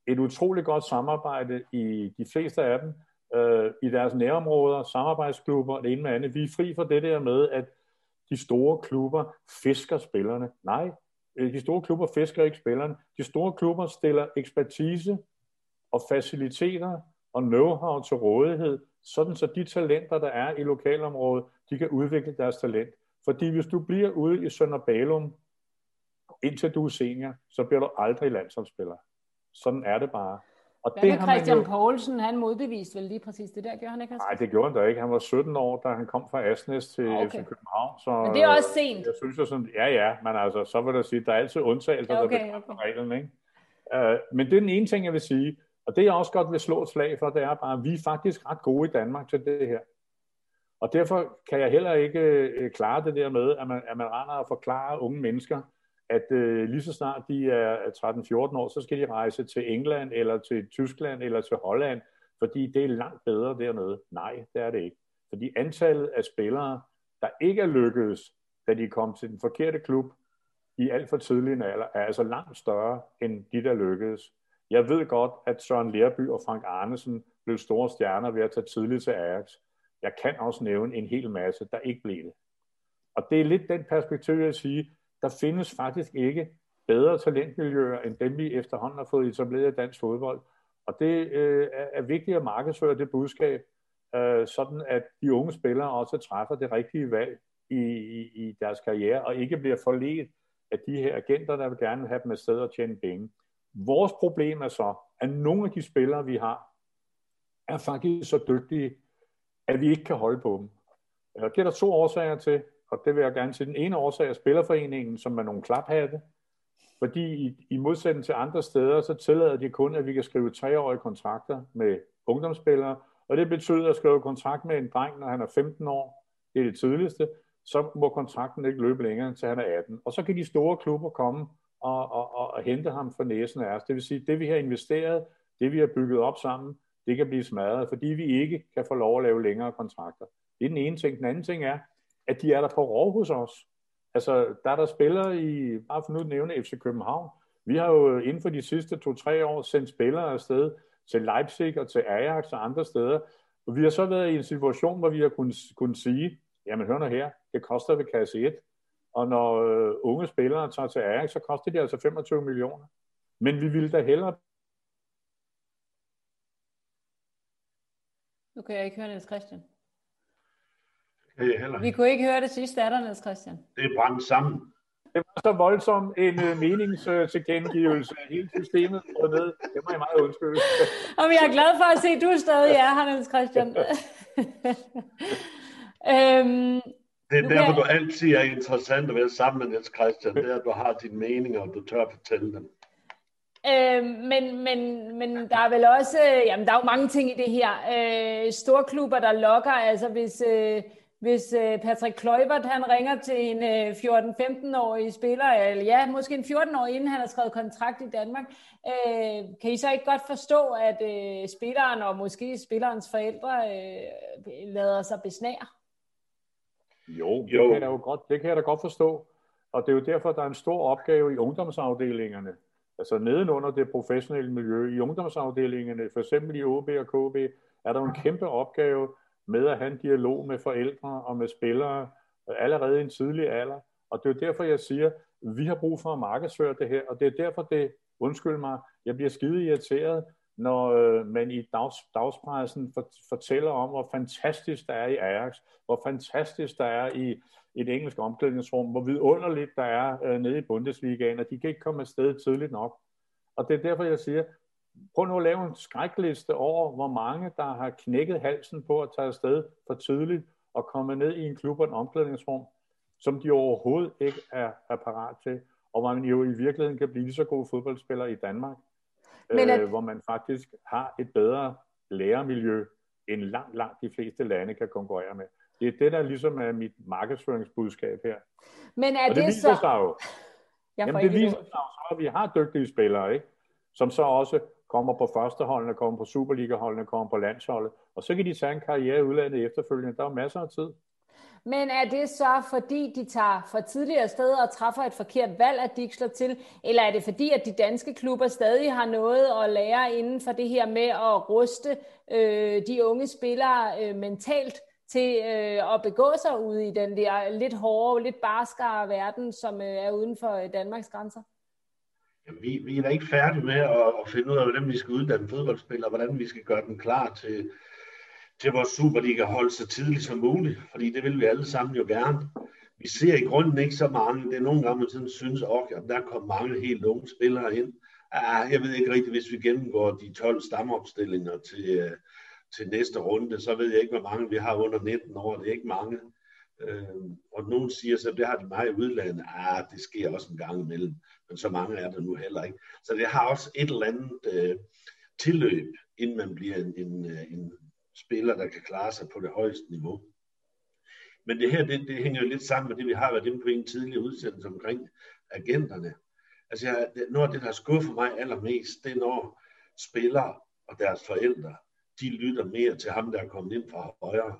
[SPEAKER 3] et utroligt godt samarbejde i de fleste af dem, øh, i deres nærområder, samarbejdsklubber, det ene med andet. Vi er fri for det der med, at de store klubber fisker spillerne. Nej, Øh, de store klubber fisker ikke spillerne. De store klubber stiller ekspertise og faciliteter og know-how til rådighed, sådan så de talenter, der er i lokalområdet, de kan udvikle deres talent. Fordi hvis du bliver ude i Sønder Balum, indtil du er senior, så bliver du aldrig landsholdsspiller. Sådan er det bare.
[SPEAKER 2] Og Hvad det med Christian jo... Poulsen? Han modbeviste vel lige præcis det der, gjorde han ikke?
[SPEAKER 3] Nej, det gjorde han da ikke. Han var 17 år, da han kom fra Asnes til okay. FC København. Så,
[SPEAKER 2] men det er også sent.
[SPEAKER 3] Jeg synes jo sådan, ja ja, men altså, så vil jeg sige, der er altid undtagelser, ja, okay, der okay. reglen, ikke? Uh, men det er den ene ting, jeg vil sige, og det jeg også godt vil slå et slag for, det er bare, at vi er faktisk ret gode i Danmark til det her. Og derfor kan jeg heller ikke øh, klare det der med, at man, at man render og forklarer unge mennesker, at øh, lige så snart de er 13-14 år, så skal de rejse til England, eller til Tyskland, eller til Holland, fordi det er langt bedre dernede. Nej, det er det ikke. Fordi antallet af spillere, der ikke er lykkedes, da de kom til den forkerte klub i alt for tidlig en alder, er altså langt større end de, der lykkedes. Jeg ved godt, at Søren Lerby og Frank Arnesen blev store stjerner ved at tage tidligt til Ajax. Jeg kan også nævne en hel masse, der ikke blev det. Og det er lidt den perspektiv, jeg siger, der findes faktisk ikke bedre talentmiljøer, end dem vi efterhånden har fået etableret i dansk fodbold. Og det øh, er vigtigt at markedsføre det budskab, øh, sådan at de unge spillere også træffer det rigtige valg i, i, i deres karriere, og ikke bliver forledt af de her agenter, der vil gerne have dem afsted og tjene penge. Vores problem er så, at nogle af de spillere, vi har, er faktisk så dygtige, at vi ikke kan holde på dem. Og det er der to årsager til, og det vil jeg gerne sige, Den ene årsag er Spillerforeningen, som er nogle klaphatte, fordi i, i modsætning til andre steder, så tillader de kun, at vi kan skrive treårige kontrakter med ungdomsspillere, og det betyder at skrive kontrakt med en dreng, når han er 15 år, det er det tidligste, så må kontrakten ikke løbe længere, til han er 18. Og så kan de store klubber komme og, og, og, og hente ham for næsen af os. Det vil sige, det vi har investeret, det vi har bygget op sammen, det kan blive smadret, fordi vi ikke kan få lov at lave længere kontrakter. Det er den ene ting. Den anden ting er, at de er der på rov hos os. Altså, der er der spillere i, bare for nu at nævne FC København, vi har jo øh, inden for de sidste to-tre år sendt spillere afsted til Leipzig og til Ajax og andre steder. Og vi har så været i en situation, hvor vi har kunnet, kunnet sige, jamen hør nu her, det koster ved kasse 1. Og når øh, unge spillere tager til Ajax, så koster det altså 25 millioner. Men vi ville da hellere
[SPEAKER 2] Nu kan jeg ikke høre Niels Christian.
[SPEAKER 4] Kan jeg heller.
[SPEAKER 2] Vi kunne ikke høre det sidste af dig, Niels Christian.
[SPEAKER 4] Det er brændt sammen.
[SPEAKER 3] det var så voldsom en uh, meningstilkendegivelse af hele systemet og ned. Det må jeg meget undskylde.
[SPEAKER 2] Om jeg er glad for at se, at du stadig er her, Niels Christian.
[SPEAKER 4] øhm, det er derfor, du altid er interessant at være sammen med Niels Christian. Det er, at du har dine meninger, og du tør at fortælle dem.
[SPEAKER 2] Øh, men, men, men der er vel også, jamen der er jo mange ting i det her. Øh, storklubber, der lokker, altså hvis, øh, hvis øh, Patrick Kluivert, han ringer til en øh, 14-15-årig spiller, eller ja, måske en 14-årig, inden han har skrevet kontrakt i Danmark, øh, kan I så ikke godt forstå, at øh, spilleren og måske spillerens forældre øh, lader sig besnære?
[SPEAKER 3] Jo, det, jo. Kan jeg jo godt, det kan jeg da godt forstå. Og det er jo derfor, der er en stor opgave i ungdomsafdelingerne. Altså nedenunder det professionelle miljø. I ungdomsafdelingerne, for eksempel i OB og KB, er der en kæmpe opgave med at have en dialog med forældre og med spillere øh, allerede i en tidlig alder. Og det er derfor, jeg siger, at vi har brug for at markedsføre det her, og det er derfor, det, undskyld mig, jeg bliver skide irriteret, når øh, man i dags, dagspressen for, fortæller om, hvor fantastisk der er i Ajax, hvor fantastisk der er i, et engelsk omklædningsrum, hvor vidunderligt der er øh, nede i Bundesligaen, og de kan ikke komme afsted tidligt nok. Og det er derfor, jeg siger, prøv nu at lave en skrækliste over, hvor mange, der har knækket halsen på at tage afsted for tidligt og komme ned i en klub og en omklædningsrum, som de overhovedet ikke er, er parat til, og hvor man jo i virkeligheden kan blive lige så god fodboldspiller i Danmark, Men at... øh, hvor man faktisk har et bedre lærermiljø, end langt, langt de fleste lande kan konkurrere med. Det er det, der ligesom er mit markedsføringsbudskab her.
[SPEAKER 2] Men er
[SPEAKER 3] og det,
[SPEAKER 2] det
[SPEAKER 3] viser
[SPEAKER 2] så...
[SPEAKER 3] sig jo. Jamen, det viser sig jo, at vi har dygtige spillere, ikke? som så også kommer på førsteholdene, kommer på Superliga-holdene, kommer på landsholdet, og så kan de tage en karriere i udlandet efterfølgende. Der er masser af tid.
[SPEAKER 2] Men er det så, fordi de tager for tidligere sted og træffer et forkert valg, at de ikke slår til? Eller er det fordi, at de danske klubber stadig har noget at lære inden for det her med at ruste øh, de unge spillere øh, mentalt til øh, at begå sig ude i den der lidt hårde, lidt barskere verden, som øh, er uden for øh, Danmarks grænser?
[SPEAKER 4] Jamen, vi, vi er da ikke færdige med at, at finde ud af, hvordan vi skal uddanne fodboldspillere, hvordan vi skal gøre dem klar til, til vores Superliga-hold så tidligt som muligt, fordi det vil vi alle sammen jo gerne. Vi ser i grunden ikke så mange. Det er nogle gange, man sådan synes, at der kommer mange helt unge spillere ind. Ah, jeg ved ikke rigtigt, hvis vi gennemgår de 12 stamopstillinger til, øh, til næste runde, så ved jeg ikke, hvor mange vi har under 19 år. Det er ikke mange. Øh, og nogen siger så, det har de meget i udlandet. Ah, det sker også en gang imellem, men så mange er der nu heller ikke. Så det har også et eller andet øh, tilløb, inden man bliver en, en, øh, en spiller, der kan klare sig på det højeste niveau. Men det her, det, det hænger jo lidt sammen med det, vi har været inde på en tidligere udsendelse omkring agenterne. Altså, jeg, noget af det, der skuffer mig allermest, det er, når spillere og deres forældre, de lytter mere til ham, der er kommet ind fra højre,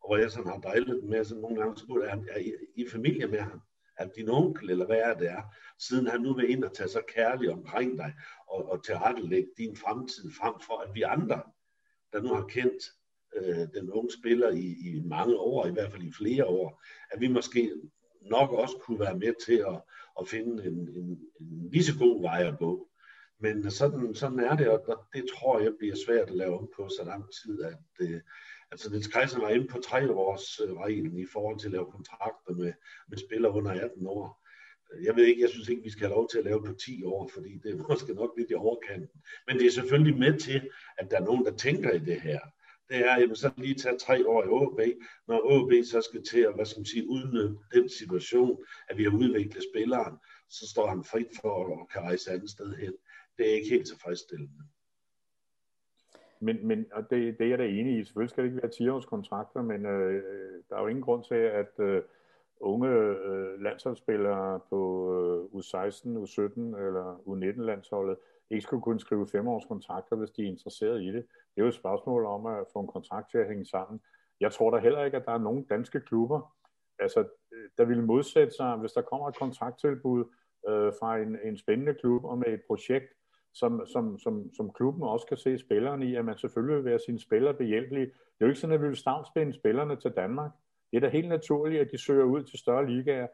[SPEAKER 4] og hvor jeg sådan har dejlet med, så nogle gange spurgt, er, er I, I familie med ham? Af din onkel, eller hvad er det er? Siden han nu vil ind og tage så kærligt omkring dig, og, og tilrettelægge din fremtid frem for, at vi andre, der nu har kendt øh, den unge spiller i, i mange år, i hvert fald i flere år, at vi måske nok også kunne være med til at, at finde en, en, en lige så god vej at gå. Men sådan, sådan er det, og det tror jeg bliver svært at lave om på så lang tid, at, øh, Altså Niels Christian var inde på tre års reglen i forhold til at lave kontrakter med, med spillere under 18 år. Jeg ved ikke, jeg synes ikke, vi skal have lov til at lave på 10 år, fordi det er måske nok lidt i overkanten. Men det er selvfølgelig med til, at der er nogen, der tænker i det her. Det er, at så lige tage tre år i OB, når OB så skal til at hvad skal man sige, udnytte den situation, at vi har udviklet spilleren, så står han frit for at kan rejse andet sted hen. Det er ikke helt tilfredsstillende.
[SPEAKER 3] Men, men og det, det er jeg da enig i. Selvfølgelig skal det ikke være 10-årskontrakter, men øh, øh, der er jo ingen grund til, at øh, unge øh, landsholdsspillere på øh, U16, U17 eller U19-landsholdet ikke skulle kunne skrive 5 kontrakter, hvis de er interesseret i det. Det er jo et spørgsmål om at få en kontrakt til at hænge sammen. Jeg tror da heller ikke, at der er nogen danske klubber, altså, øh, der vil modsætte sig, hvis der kommer et kontrakttilbud øh, fra en, en spændende klub og med et projekt, som, som, som, som klubben også kan se spillerne i, at man selvfølgelig vil være sine spillere behjælpelige. Det er jo ikke sådan, at vi vil stavnspænde spillerne til Danmark. Det er da helt naturligt, at de søger ud til større ligaer.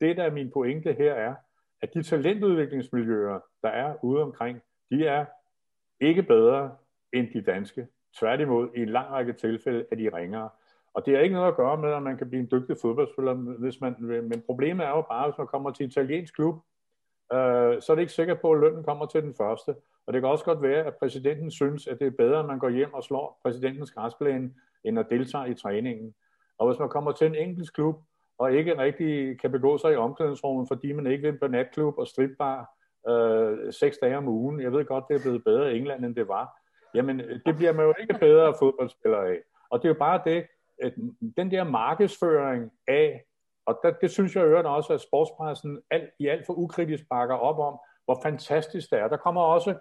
[SPEAKER 3] Det, der er min pointe her, er, at de talentudviklingsmiljøer, der er ude omkring, de er ikke bedre end de danske. Tværtimod, i en lang række tilfælde er de ringere. Og det har ikke noget at gøre med, at man kan blive en dygtig fodboldspiller, hvis man, men problemet er jo bare, hvis man kommer til en italiensk klub, øh, så er det ikke sikkert på, at lønnen kommer til den første. Og det kan også godt være, at præsidenten synes, at det er bedre, at man går hjem og slår præsidentens græsplæne, end at deltage i træningen. Og hvis man kommer til en engelsk klub, og ikke rigtig kan begå sig i omklædningsrummet, fordi man ikke vil på natklub og stripbar øh, seks dage om ugen. Jeg ved godt, det er blevet bedre i England, end det var. Jamen, det bliver man jo ikke bedre fodboldspiller af. Og det er jo bare det, at den der markedsføring af, og der, det synes jeg øvrigt også, at sportspressen alt, i alt for ukritisk bakker op om, hvor fantastisk det er. Der kommer også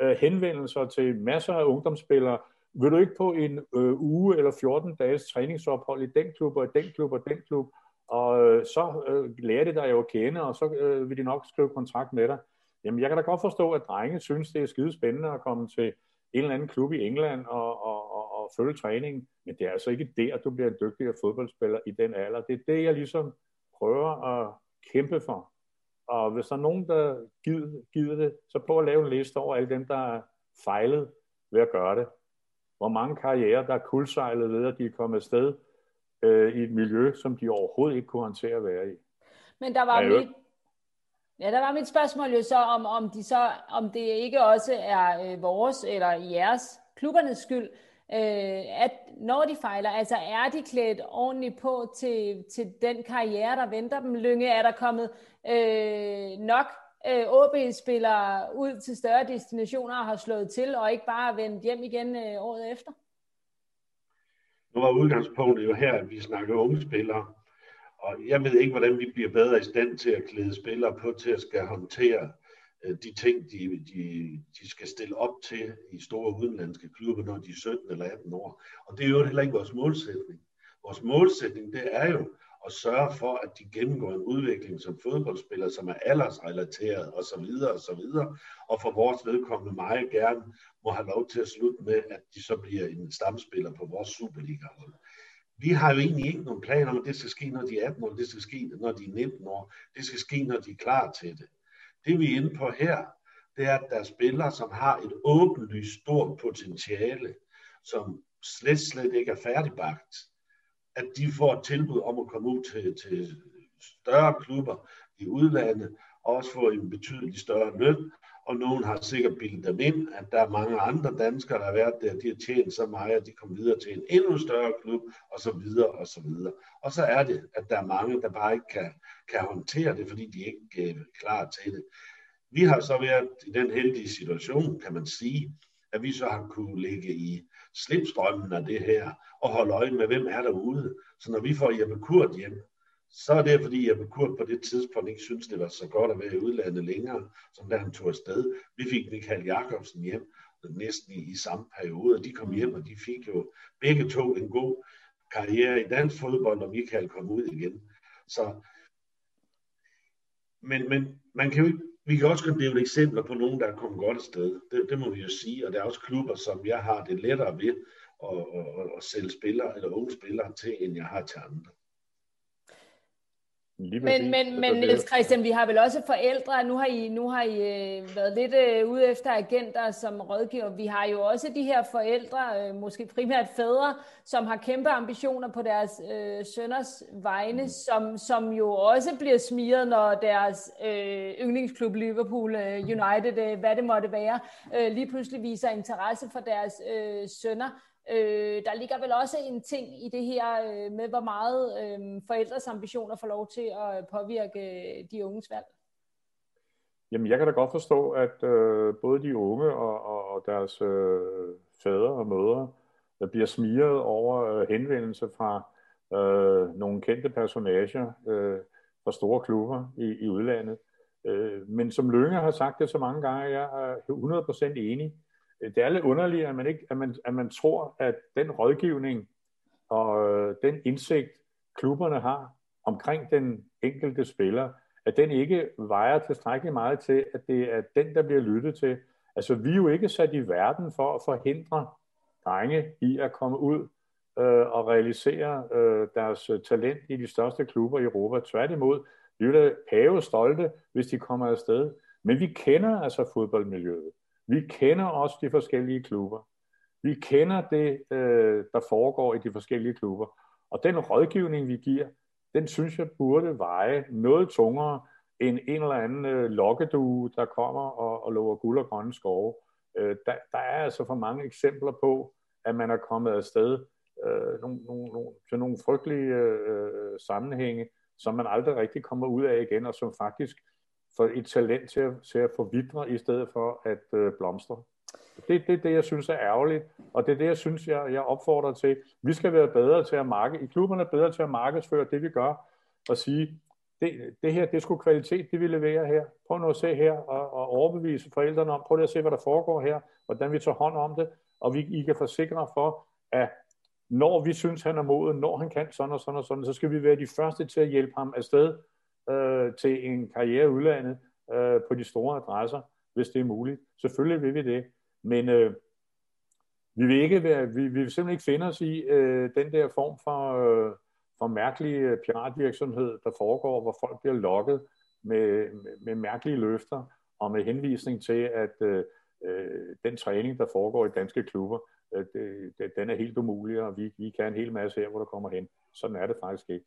[SPEAKER 3] øh, henvendelser til masser af ungdomsspillere. Vil du ikke på en øh, uge eller 14 dages træningsophold i den klub og i den klub og den klub, og øh, så øh, lærer det dig jo at kende, og så øh, vil de nok skrive kontrakt med dig. Jamen, jeg kan da godt forstå, at drenge synes, det er skide spændende at komme til en eller anden klub i England og, og, og, følge træningen, men det er altså ikke der, at du bliver en dygtigere fodboldspiller i den alder. Det er det, jeg ligesom prøver at kæmpe for. Og hvis der er nogen, der gider, gider det, så prøv at lave en liste over alle dem, der er fejlet ved at gøre det. Hvor mange karrierer, der er kuldsejlet ved, at de er kommet afsted øh, i et miljø, som de overhovedet ikke kunne håndtere at være i.
[SPEAKER 2] Men der var, mit, ja, der var mit spørgsmål jo så, om, om, de så, om det ikke også er øh, vores eller jeres klubbernes skyld, øh, at når de fejler, altså er de klædt ordentligt på til, til den karriere, der venter dem? Lynge, er der kommet øh, nok øh, OB-spillere ud til større destinationer og har slået til, og ikke bare vendt hjem igen øh, året efter?
[SPEAKER 4] Nu var udgangspunktet jo her, at vi snakker unge spillere, og jeg ved ikke, hvordan vi bliver bedre i stand til at klæde spillere på til at skal håndtere øh, Øh, de ting, de, de, de skal stille op til i store udenlandske klubber, når de er 17 eller 18 år. Og det er jo heller ikke vores målsætning. Vores målsætning, det er jo at sørge for, at de gennemgår en udvikling som fodboldspiller, som er aldersrelateret osv. videre, Og for vores vedkommende meget gerne må have lov til at slutte med, at de så bliver en stamspiller på vores Superliga-hold. Vi har jo egentlig ikke nogen planer om, at det skal ske, når de er 18 år, det skal ske, når de er 19 år. Det skal ske, når de er klar til det. Det vi er inde på her, det er, at der er spillere, som har et åbenlyst stort potentiale, som slet, slet ikke er færdigbagt at de får et tilbud om at komme ud til, til større klubber i udlandet, også få en betydelig større løn, og nogen har sikkert bildet dem ind, at der er mange andre danskere, der har været der, de har tjent så meget, at de kom videre til en endnu større klub, og så videre, og så videre. Og så er det, at der er mange, der bare ikke kan, kan håndtere det, fordi de ikke øh, er klar til det. Vi har så været i den heldige situation, kan man sige, at vi så har kunne ligge i slipstrømmen af det her, og holde øje med, hvem er derude. Så når vi får Jeppe Kurt hjem, så er det, fordi Jeppe Kurt på det tidspunkt ikke synes, det var så godt at være i udlandet længere, som da han tog afsted. Vi fik Michael Jakobsen hjem næsten i, i samme periode, og de kom hjem, og de fik jo begge to en god karriere i dansk fodbold, og Michael kom ud igen. Så, men, men man kan jo ikke vi kan også godt et eksempler på nogen, der er kommet godt afsted. Det, det må vi jo sige. Og der er også klubber, som jeg har det lettere ved at, at, at sælge spillere eller unge spillere til, end jeg har til andre.
[SPEAKER 2] Lige men, men, men Niels Christian, vi har vel også forældre, nu har I, nu har I øh, været lidt øh, ude efter agenter som rådgiver. Vi har jo også de her forældre, øh, måske primært fædre, som har kæmpe ambitioner på deres øh, sønners vegne, mm. som, som jo også bliver smiret, når deres øh, yndlingsklub Liverpool øh, United, øh, hvad det måtte være, øh, lige pludselig viser interesse for deres øh, sønner. Øh, der ligger vel også en ting i det her øh, med, hvor meget øh, forældres ambitioner får lov til at øh, påvirke øh, de unges valg.
[SPEAKER 3] Jamen, jeg kan da godt forstå, at øh, både de unge og, og, og deres øh, fædre og mødre der bliver smiret over øh, henvendelse fra øh, nogle kendte personager øh, fra store klubber i, i udlandet. Øh, men som Lønge har sagt det så mange gange, jeg er 100% enig Øh, det er lidt underligt, at man, ikke, at man, at man tror, at den rådgivning og øh, den indsigt, klubberne har omkring den enkelte spiller, at den ikke vejer tilstrækkeligt meget til, at det er den, der bliver lyttet til. Altså, vi er jo ikke sat i verden for at forhindre drenge i at komme ud øh, og realisere øh, deres talent i de største klubber i Europa. Tværtimod, vi vil da pave stolte, hvis de kommer afsted. Men vi kender altså fodboldmiljøet. Vi kender også de forskellige klubber. Vi kender det, øh, der foregår i de forskellige klubber. Og den rådgivning, vi giver, den synes jeg burde veje noget tungere end en eller anden øh, lokkedue, der kommer og, og lover guld og grønne skove. Øh, der, der er altså for mange eksempler på, at man er kommet afsted øh, nogle, nogle, nogle, til nogle frygtelige øh, øh, sammenhænge, som man aldrig rigtig kommer ud af igen, og som faktisk for et talent til at, til at forvidre i stedet for at øh, blomstre. Det er det, det, jeg synes er ærgerligt, og det er det, jeg synes, jeg, jeg opfordrer til. Vi skal være bedre til at marked, i klubberne er bedre til at markedsføre det, vi gør, og sige, det, det her, det er sgu kvalitet, det vi leverer her. Prøv nu at se her og, og overbevise forældrene om, prøv lige at se, hvad der foregår her, hvordan vi tager hånd om det, og vi, I kan forsikre for, at når vi synes, han er moden, når han kan sådan og sådan og sådan, så skal vi være de første til at hjælpe ham afsted øh, til en karriere i udlandet øh, på de store adresser, hvis det er muligt. Selvfølgelig vil vi det, men øh, vi vil ikke være, vi, vi vil simpelthen ikke finde os i øh, den der form for, øh, for mærkelig øh, piratvirksomhed, der foregår, hvor folk bliver lokket med, med, med mærkelige løfter og med henvisning til, at øh, øh, den træning, der foregår i danske klubber, øh, det, det, den er helt umulig, og vi, vi kan en hel masse her, hvor der kommer hen. Sådan er det faktisk ikke.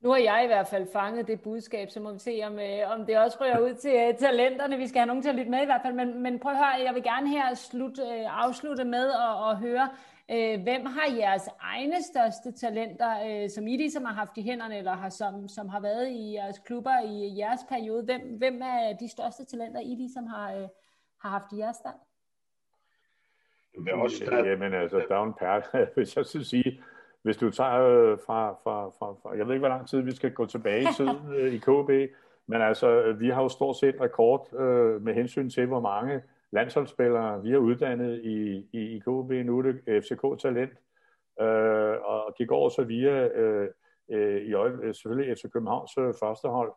[SPEAKER 2] Nu har jeg i hvert fald fanget det budskab, så må vi se, om, øh, om det også rører ud til uh, talenterne. Vi skal have nogen til at lytte med i hvert fald. Men, men prøv at høre, jeg vil gerne her slut, uh, afslutte med at, at høre, uh, hvem har jeres egne største talenter, uh, som I ligesom har haft i hænderne, eller har, som, som har været i jeres klubber i jeres periode? Hvem, hvem er de største talenter, I ligesom har, uh, har haft i jeres stand?
[SPEAKER 3] Også der... Jamen altså, der er en perle, hvis jeg skal sige, hvis du tager øh, fra, fra, fra, fra, jeg ved ikke, hvor lang tid vi skal gå tilbage i tiden øh, i KB, men altså, vi har jo stort set rekord øh, med hensyn til, hvor mange landsholdsspillere vi har uddannet i, i, i KB. Nu er det FCK Talent, øh, og de går så via øh, øh, i øje, selvfølgelig FC Københavns øh, første hold,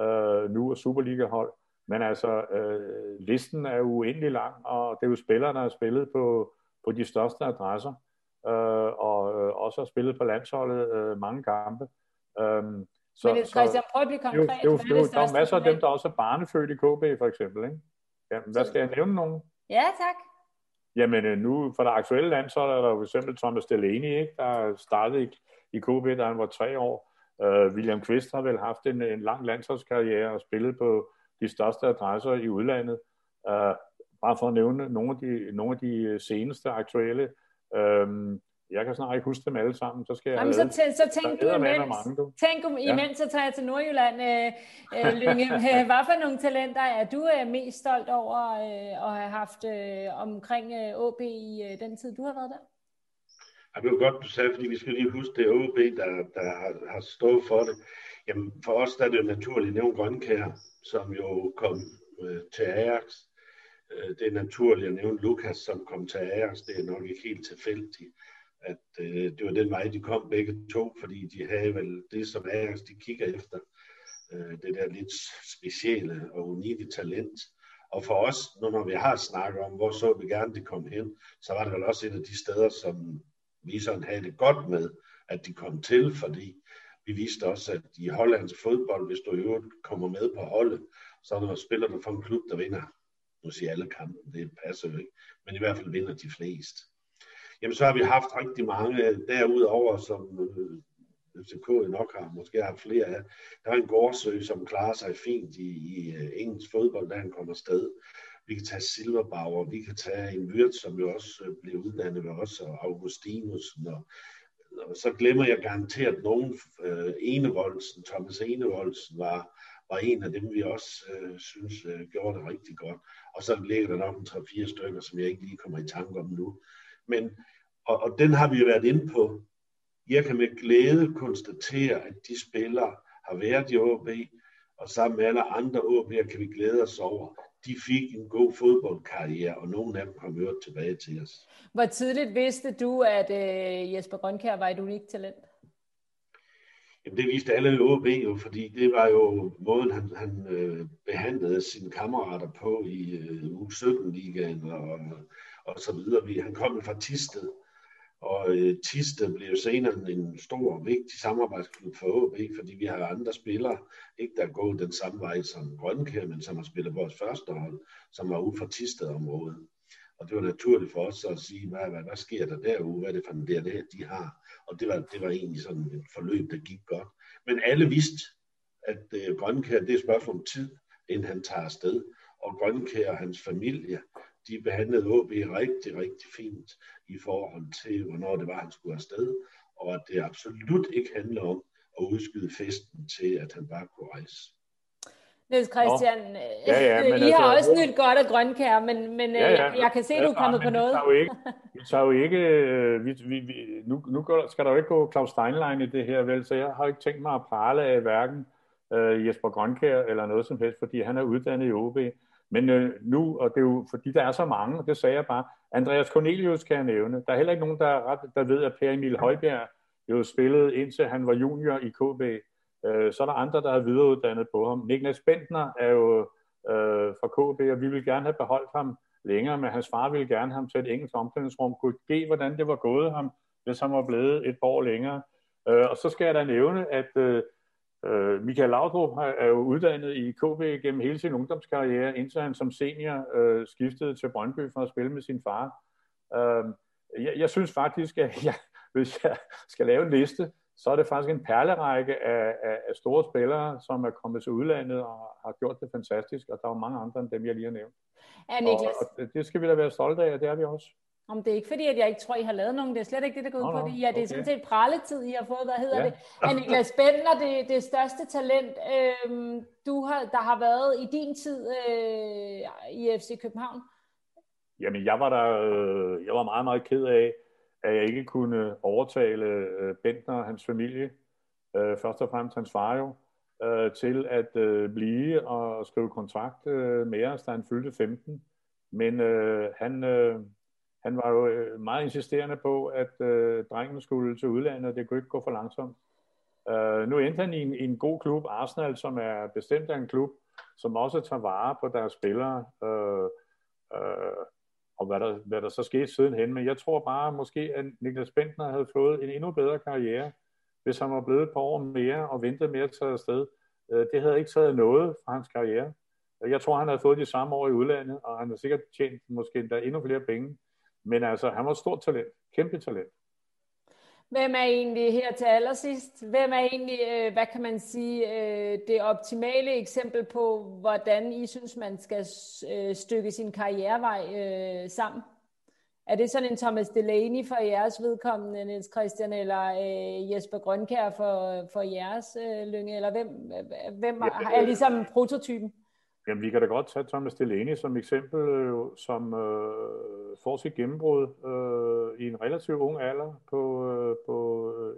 [SPEAKER 3] øh, nu er Superliga-hold, men altså, øh, listen er uendelig lang, og det er jo spillere, der har spillet på, på de største adresser øh, og øh, også har spillet på landsholdet øh, mange kampe.
[SPEAKER 2] Øhm, så, Men Christian, prøv at blive konkret.
[SPEAKER 3] Det, det, det, det, der er masser af dem, der også er barnefødt i KB, for eksempel. Ikke? Jamen, hvad skal jeg nævne nogen?
[SPEAKER 2] Ja, tak.
[SPEAKER 3] Jamen øh, nu, for det aktuelle landshold er der for eksempel Thomas Delaney, ikke, der startede i, i KB, da han var tre år. Uh, William Kvist har vel haft en, en lang landsholdskarriere og spillet på de største adresser i udlandet. Uh, bare for at nævne nogle af de, nogle af de seneste aktuelle Øhm, jeg kan snart ikke huske dem alle sammen, så skal jeg...
[SPEAKER 2] Jamen, så, tæ- så tænk du imens, mange, du. tænk um, ja. imens, så tager jeg til Nordjylland, øh, øh, Lynge. Hvad for nogle talenter er du øh, mest stolt over øh, at have haft øh, omkring øh, OB i øh, den tid, du har været der?
[SPEAKER 4] Ja, det var godt, du sagde, fordi vi skal lige huske, det er OB, der, der har, har stået for det. Jamen, for os der er det jo naturligt nævnt Grønkær, som jo kom øh, til Ajax Øh, det er naturligt at nævne Lukas, som kom til Ajax. Det er nok ikke helt tilfældigt, at øh, det var den vej, de kom begge to, fordi de havde vel det, som Ajax de kigger efter. Øh, det der lidt specielle og unikke talent. Og for os, nu når vi har snakket om, hvor så vi gerne de kom hen, så var det vel også et af de steder, som vi sådan havde det godt med, at de kom til, fordi vi viste også, at i hollandsk fodbold, hvis du i øvrigt kommer med på holdet, så er der spiller du for en klub, der vinder nu siger alle kampen, det passer jo ikke, men i hvert fald vinder de flest. Jamen så har vi haft rigtig mange derudover, som øh, FCK nok har måske har flere af. Der er en Gårdsø, som klarer sig fint i, i øh, engelsk fodbold, da han kommer sted. Vi kan tage Silverbauer, vi kan tage en Vyrt, som jo også øh, blev uddannet ved os, og Augustinus. Og, og så glemmer jeg garanteret nogen. Øh, Enevoldsen, Thomas Enevoldsen var, var en af dem, vi også øh, synes øh, gjorde det rigtig godt. Og så ligger der nok en 3-4 stykker, som jeg ikke lige kommer i tanke om nu. Men, og, og den har vi jo været inde på. Jeg kan med glæde konstatere, at de spillere har været i OB, og sammen med alle andre OB'er kan vi glæde os over, de fik en god fodboldkarriere, og nogle af dem kom jo tilbage til os.
[SPEAKER 2] Hvor tidligt vidste du, at øh, Jesper Grønkær var et unikt talent?
[SPEAKER 4] Jamen, det viste alle OB jo, fordi det var jo måden, han, han øh, behandlede sine kammerater på i øh, U17-ligaen og, og så videre. Vi, han kom fra Tisted, og øh, Tisted blev senere en stor og vigtig samarbejdsklub for OB, fordi vi har andre spillere, ikke der går den samme vej som Grønkær, men som har spillet vores første hold, som var ude fra Tisted-området. og det var naturligt for os at sige, hvad, hvad, hvad sker der derude, hvad er det for en DNA, de har, og det var, det var egentlig sådan et forløb, der gik godt. Men alle vidste, at øh, Grønkær, det er et spørgsmål om tid, inden han tager afsted, og Grønkær og hans familie, de behandlede OB rigtig, rigtig fint i forhold til, hvornår det var, han skulle afsted, og at det absolut ikke handler om at udskyde festen til, at han bare kunne rejse.
[SPEAKER 2] Niels Christian, ja, ja, men I altså, har også nyt godt af grønkær, men, men ja, ja, jeg kan se, at du er kommet på noget.
[SPEAKER 3] Vi tager jo ikke, vi tager jo ikke vi, vi, vi, nu, nu skal der jo ikke gå Claus Steinlein i det her, vel, så jeg har ikke tænkt mig at prale af hverken uh, Jesper Grønkær eller noget som helst, fordi han er uddannet i OB. Men uh, nu, og det er jo fordi der er så mange, og det sagde jeg bare, Andreas Cornelius kan jeg nævne. Der er heller ikke nogen, der, er ret, der ved, at Per Emil Højbjerg jo spillede indtil han var junior i KB. Øh, så er der andre, der er videreuddannet på ham. Niklas Bentner er jo øh, fra KB, og vi vil gerne have beholdt ham længere, men hans far ville gerne have ham til et engelsk omklædningsrum. Kunne give, hvordan det var gået ham, hvis han var blevet et par år længere. Øh, og så skal jeg da nævne, at øh, øh Michael Laudrup er jo uddannet i KB gennem hele sin ungdomskarriere, indtil han som senior øh, skiftede til Brøndby for at spille med sin far. Øh, jeg, jeg synes faktisk, at jeg, hvis jeg skal lave en liste, så er det faktisk en perlerække af, af, af store spillere, som er kommet til udlandet og har gjort det fantastisk, og der er mange andre end dem, jeg lige har nævnt.
[SPEAKER 2] Ja, Niklas.
[SPEAKER 3] Og, og det skal vi da være stolte af, og det er vi også.
[SPEAKER 2] Om det er ikke fordi, at jeg ikke tror, I har lavet nogen. Det er slet ikke det, der går ud på det. Ja, det er okay. sådan set praletid, I har fået. Hvad hedder ja. det? Er Niklas Bentner det, det største talent, øhm, du har, der har været i din tid øh, i FC København?
[SPEAKER 3] Jamen, jeg var der, øh, jeg var meget, meget ked af, at jeg ikke kunne overtale øh, Bentner og hans familie, øh, først og fremmest hans far jo, øh, til at øh, blive og skrive kontrakt øh, med os, da han fyldte 15. Men øh, han, øh, han var jo øh, meget insisterende på, at øh, drengen skulle til udlandet, og det kunne ikke gå for langsomt. Øh, nu endte han i en, i en god klub, Arsenal, som er bestemt af en klub, som også tager vare på deres spillere. Øh, øh, og hvad der, hvad der så skete sidenhen. Men jeg tror bare måske, at Niklas Bentner havde fået en endnu bedre karriere, hvis han var blevet et par år mere og ventet mere til at afsted. Øh, det havde ikke taget noget fra hans karriere. Øh, jeg tror, han havde fået de samme år i udlandet, og han har sikkert tjent måske endda endnu flere penge. Men altså, han var et stort talent. Kæmpe talent.
[SPEAKER 2] Hvem er egentlig her til allersidst? Hvem er egentlig, øh, hvad kan man sige, øh, det optimale eksempel på, hvordan I synes, man skal øh, stykke sin karrierevej sammen? Er det sådan en Thomas Delaney for jeres vedkommende, Niels Christian, eller Jesper Grønkær for, for jeres lynge, eller hvem, hvem er ligesom prototypen?
[SPEAKER 3] Jamen, vi kan da godt tage Thomas Delaney som eksempel, øh, som øh, får sit gennembrud øh, i en relativt ung alder på, øh, på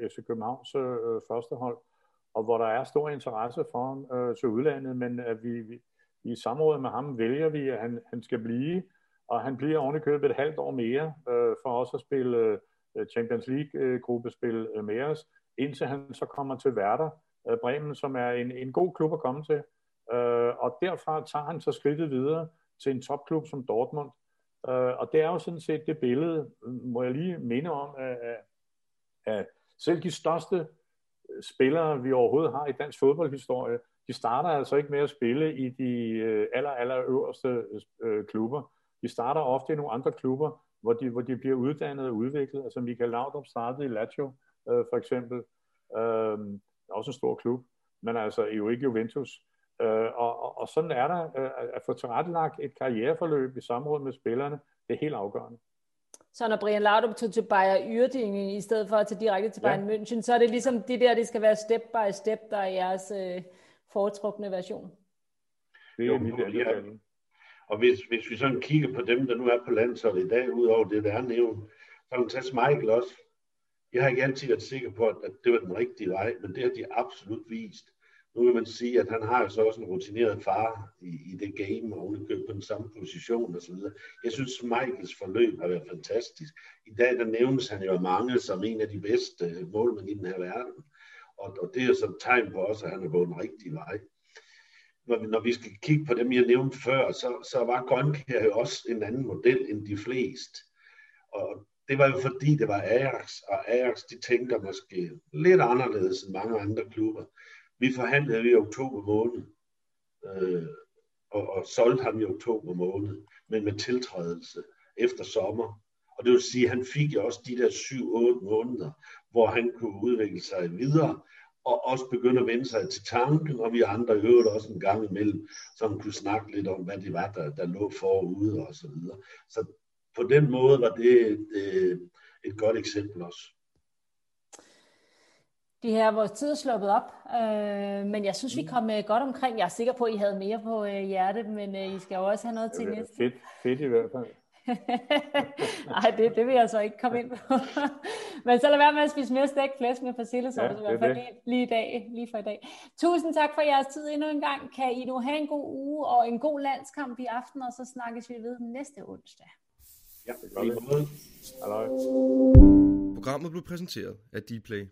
[SPEAKER 3] øh, FC Københavns øh, øh første hold, og hvor der er stor interesse for ham øh, til udlandet, men at vi, vi i samrådet med ham vælger vi, at han, han skal blive, og han bliver ovenikøbet et halvt år mere øh, for også at spille øh, Champions League-gruppespil øh, med os, indtil han så kommer til Werder øh, Bremen, som er en, en god klub at komme til. Øh, og derfra tager han så skridtet videre til en topklub som Dortmund. Øh, og det er jo sådan set det billede, må jeg lige minde om, at, at selv de største øh, spillere, vi overhovedet har i dansk fodboldhistorie, de starter altså ikke med at spille i de øh, aller, aller øverste øh, klubber. De starter ofte i nogle andre klubber, hvor de, hvor de bliver uddannet og udviklet. Altså Michael Laudrup startede i Lazio, øh, for eksempel. Øh, også en stor klub, men altså jo ikke Juventus. Øh, og, og, og sådan er der øh, at få tilrettelagt et karriereforløb i samråd med spillerne. Det er helt afgørende.
[SPEAKER 2] Så når Brian Laudrup tog til Bayer Yrding i stedet for at tage direkte til Bayern ja. München, så er det ligesom det der, det skal være step by step, der er jeres øh, foretrukne version.
[SPEAKER 3] Det er jo, mit ja.
[SPEAKER 4] Og hvis, hvis vi sådan kigger på dem, der nu er på landsholdet i dag, udover det, der er nævnt, så kan man tage Michael også. Jeg har ikke altid været sikker på, at det var den rigtige vej, men det har de absolut vist. Nu vil man sige, at han har jo så også en rutineret far i, i det game, og hun på den samme position osv. Jeg synes, Michaels forløb har været fantastisk. I dag der nævnes han jo mange som en af de bedste målmænd i den her verden. Og, og det er jo som tegn på også, at han er gået den rigtige vej. Når vi, når vi skal kigge på dem, jeg nævnte før, så, så var Grønkær jo også en anden model end de fleste. Og det var jo fordi, det var Ajax, og Ajax de tænker måske lidt anderledes end mange andre klubber. Vi forhandlede i oktober måned, øh, og, og solgte ham i oktober måned, men med tiltrædelse efter sommer. Og det vil sige, at han fik jo også de der 7-8 måneder, hvor han kunne udvikle sig videre, og også begynde at vende sig til tanken, og vi andre øvrigt også en gang imellem, som kunne snakke lidt om, hvad det var, der, der lå forude og så videre. Så på den måde var det et, øh, et godt eksempel også.
[SPEAKER 2] Det her, vores tid er sluppet op, øh, men jeg synes, vi mm. kom øh, godt omkring. Jeg er sikker på, at I havde mere på øh, hjertet, men øh, I skal jo også have noget til næste.
[SPEAKER 3] Fedt, fedt i hvert fald.
[SPEAKER 2] Nej, det, det vil jeg så ikke komme ind på. Men så lad være med at spise mere stegt flæsk med persillesauce, ja, i hvert fald lige, lige, i dag, lige for i dag. Tusind tak for jeres tid endnu en gang. Kan I nu have en god uge og en god landskamp i aften, og så snakkes vi ved næste onsdag.
[SPEAKER 4] Ja, det gør vi.
[SPEAKER 1] Programmet blev præsenteret af Dplay.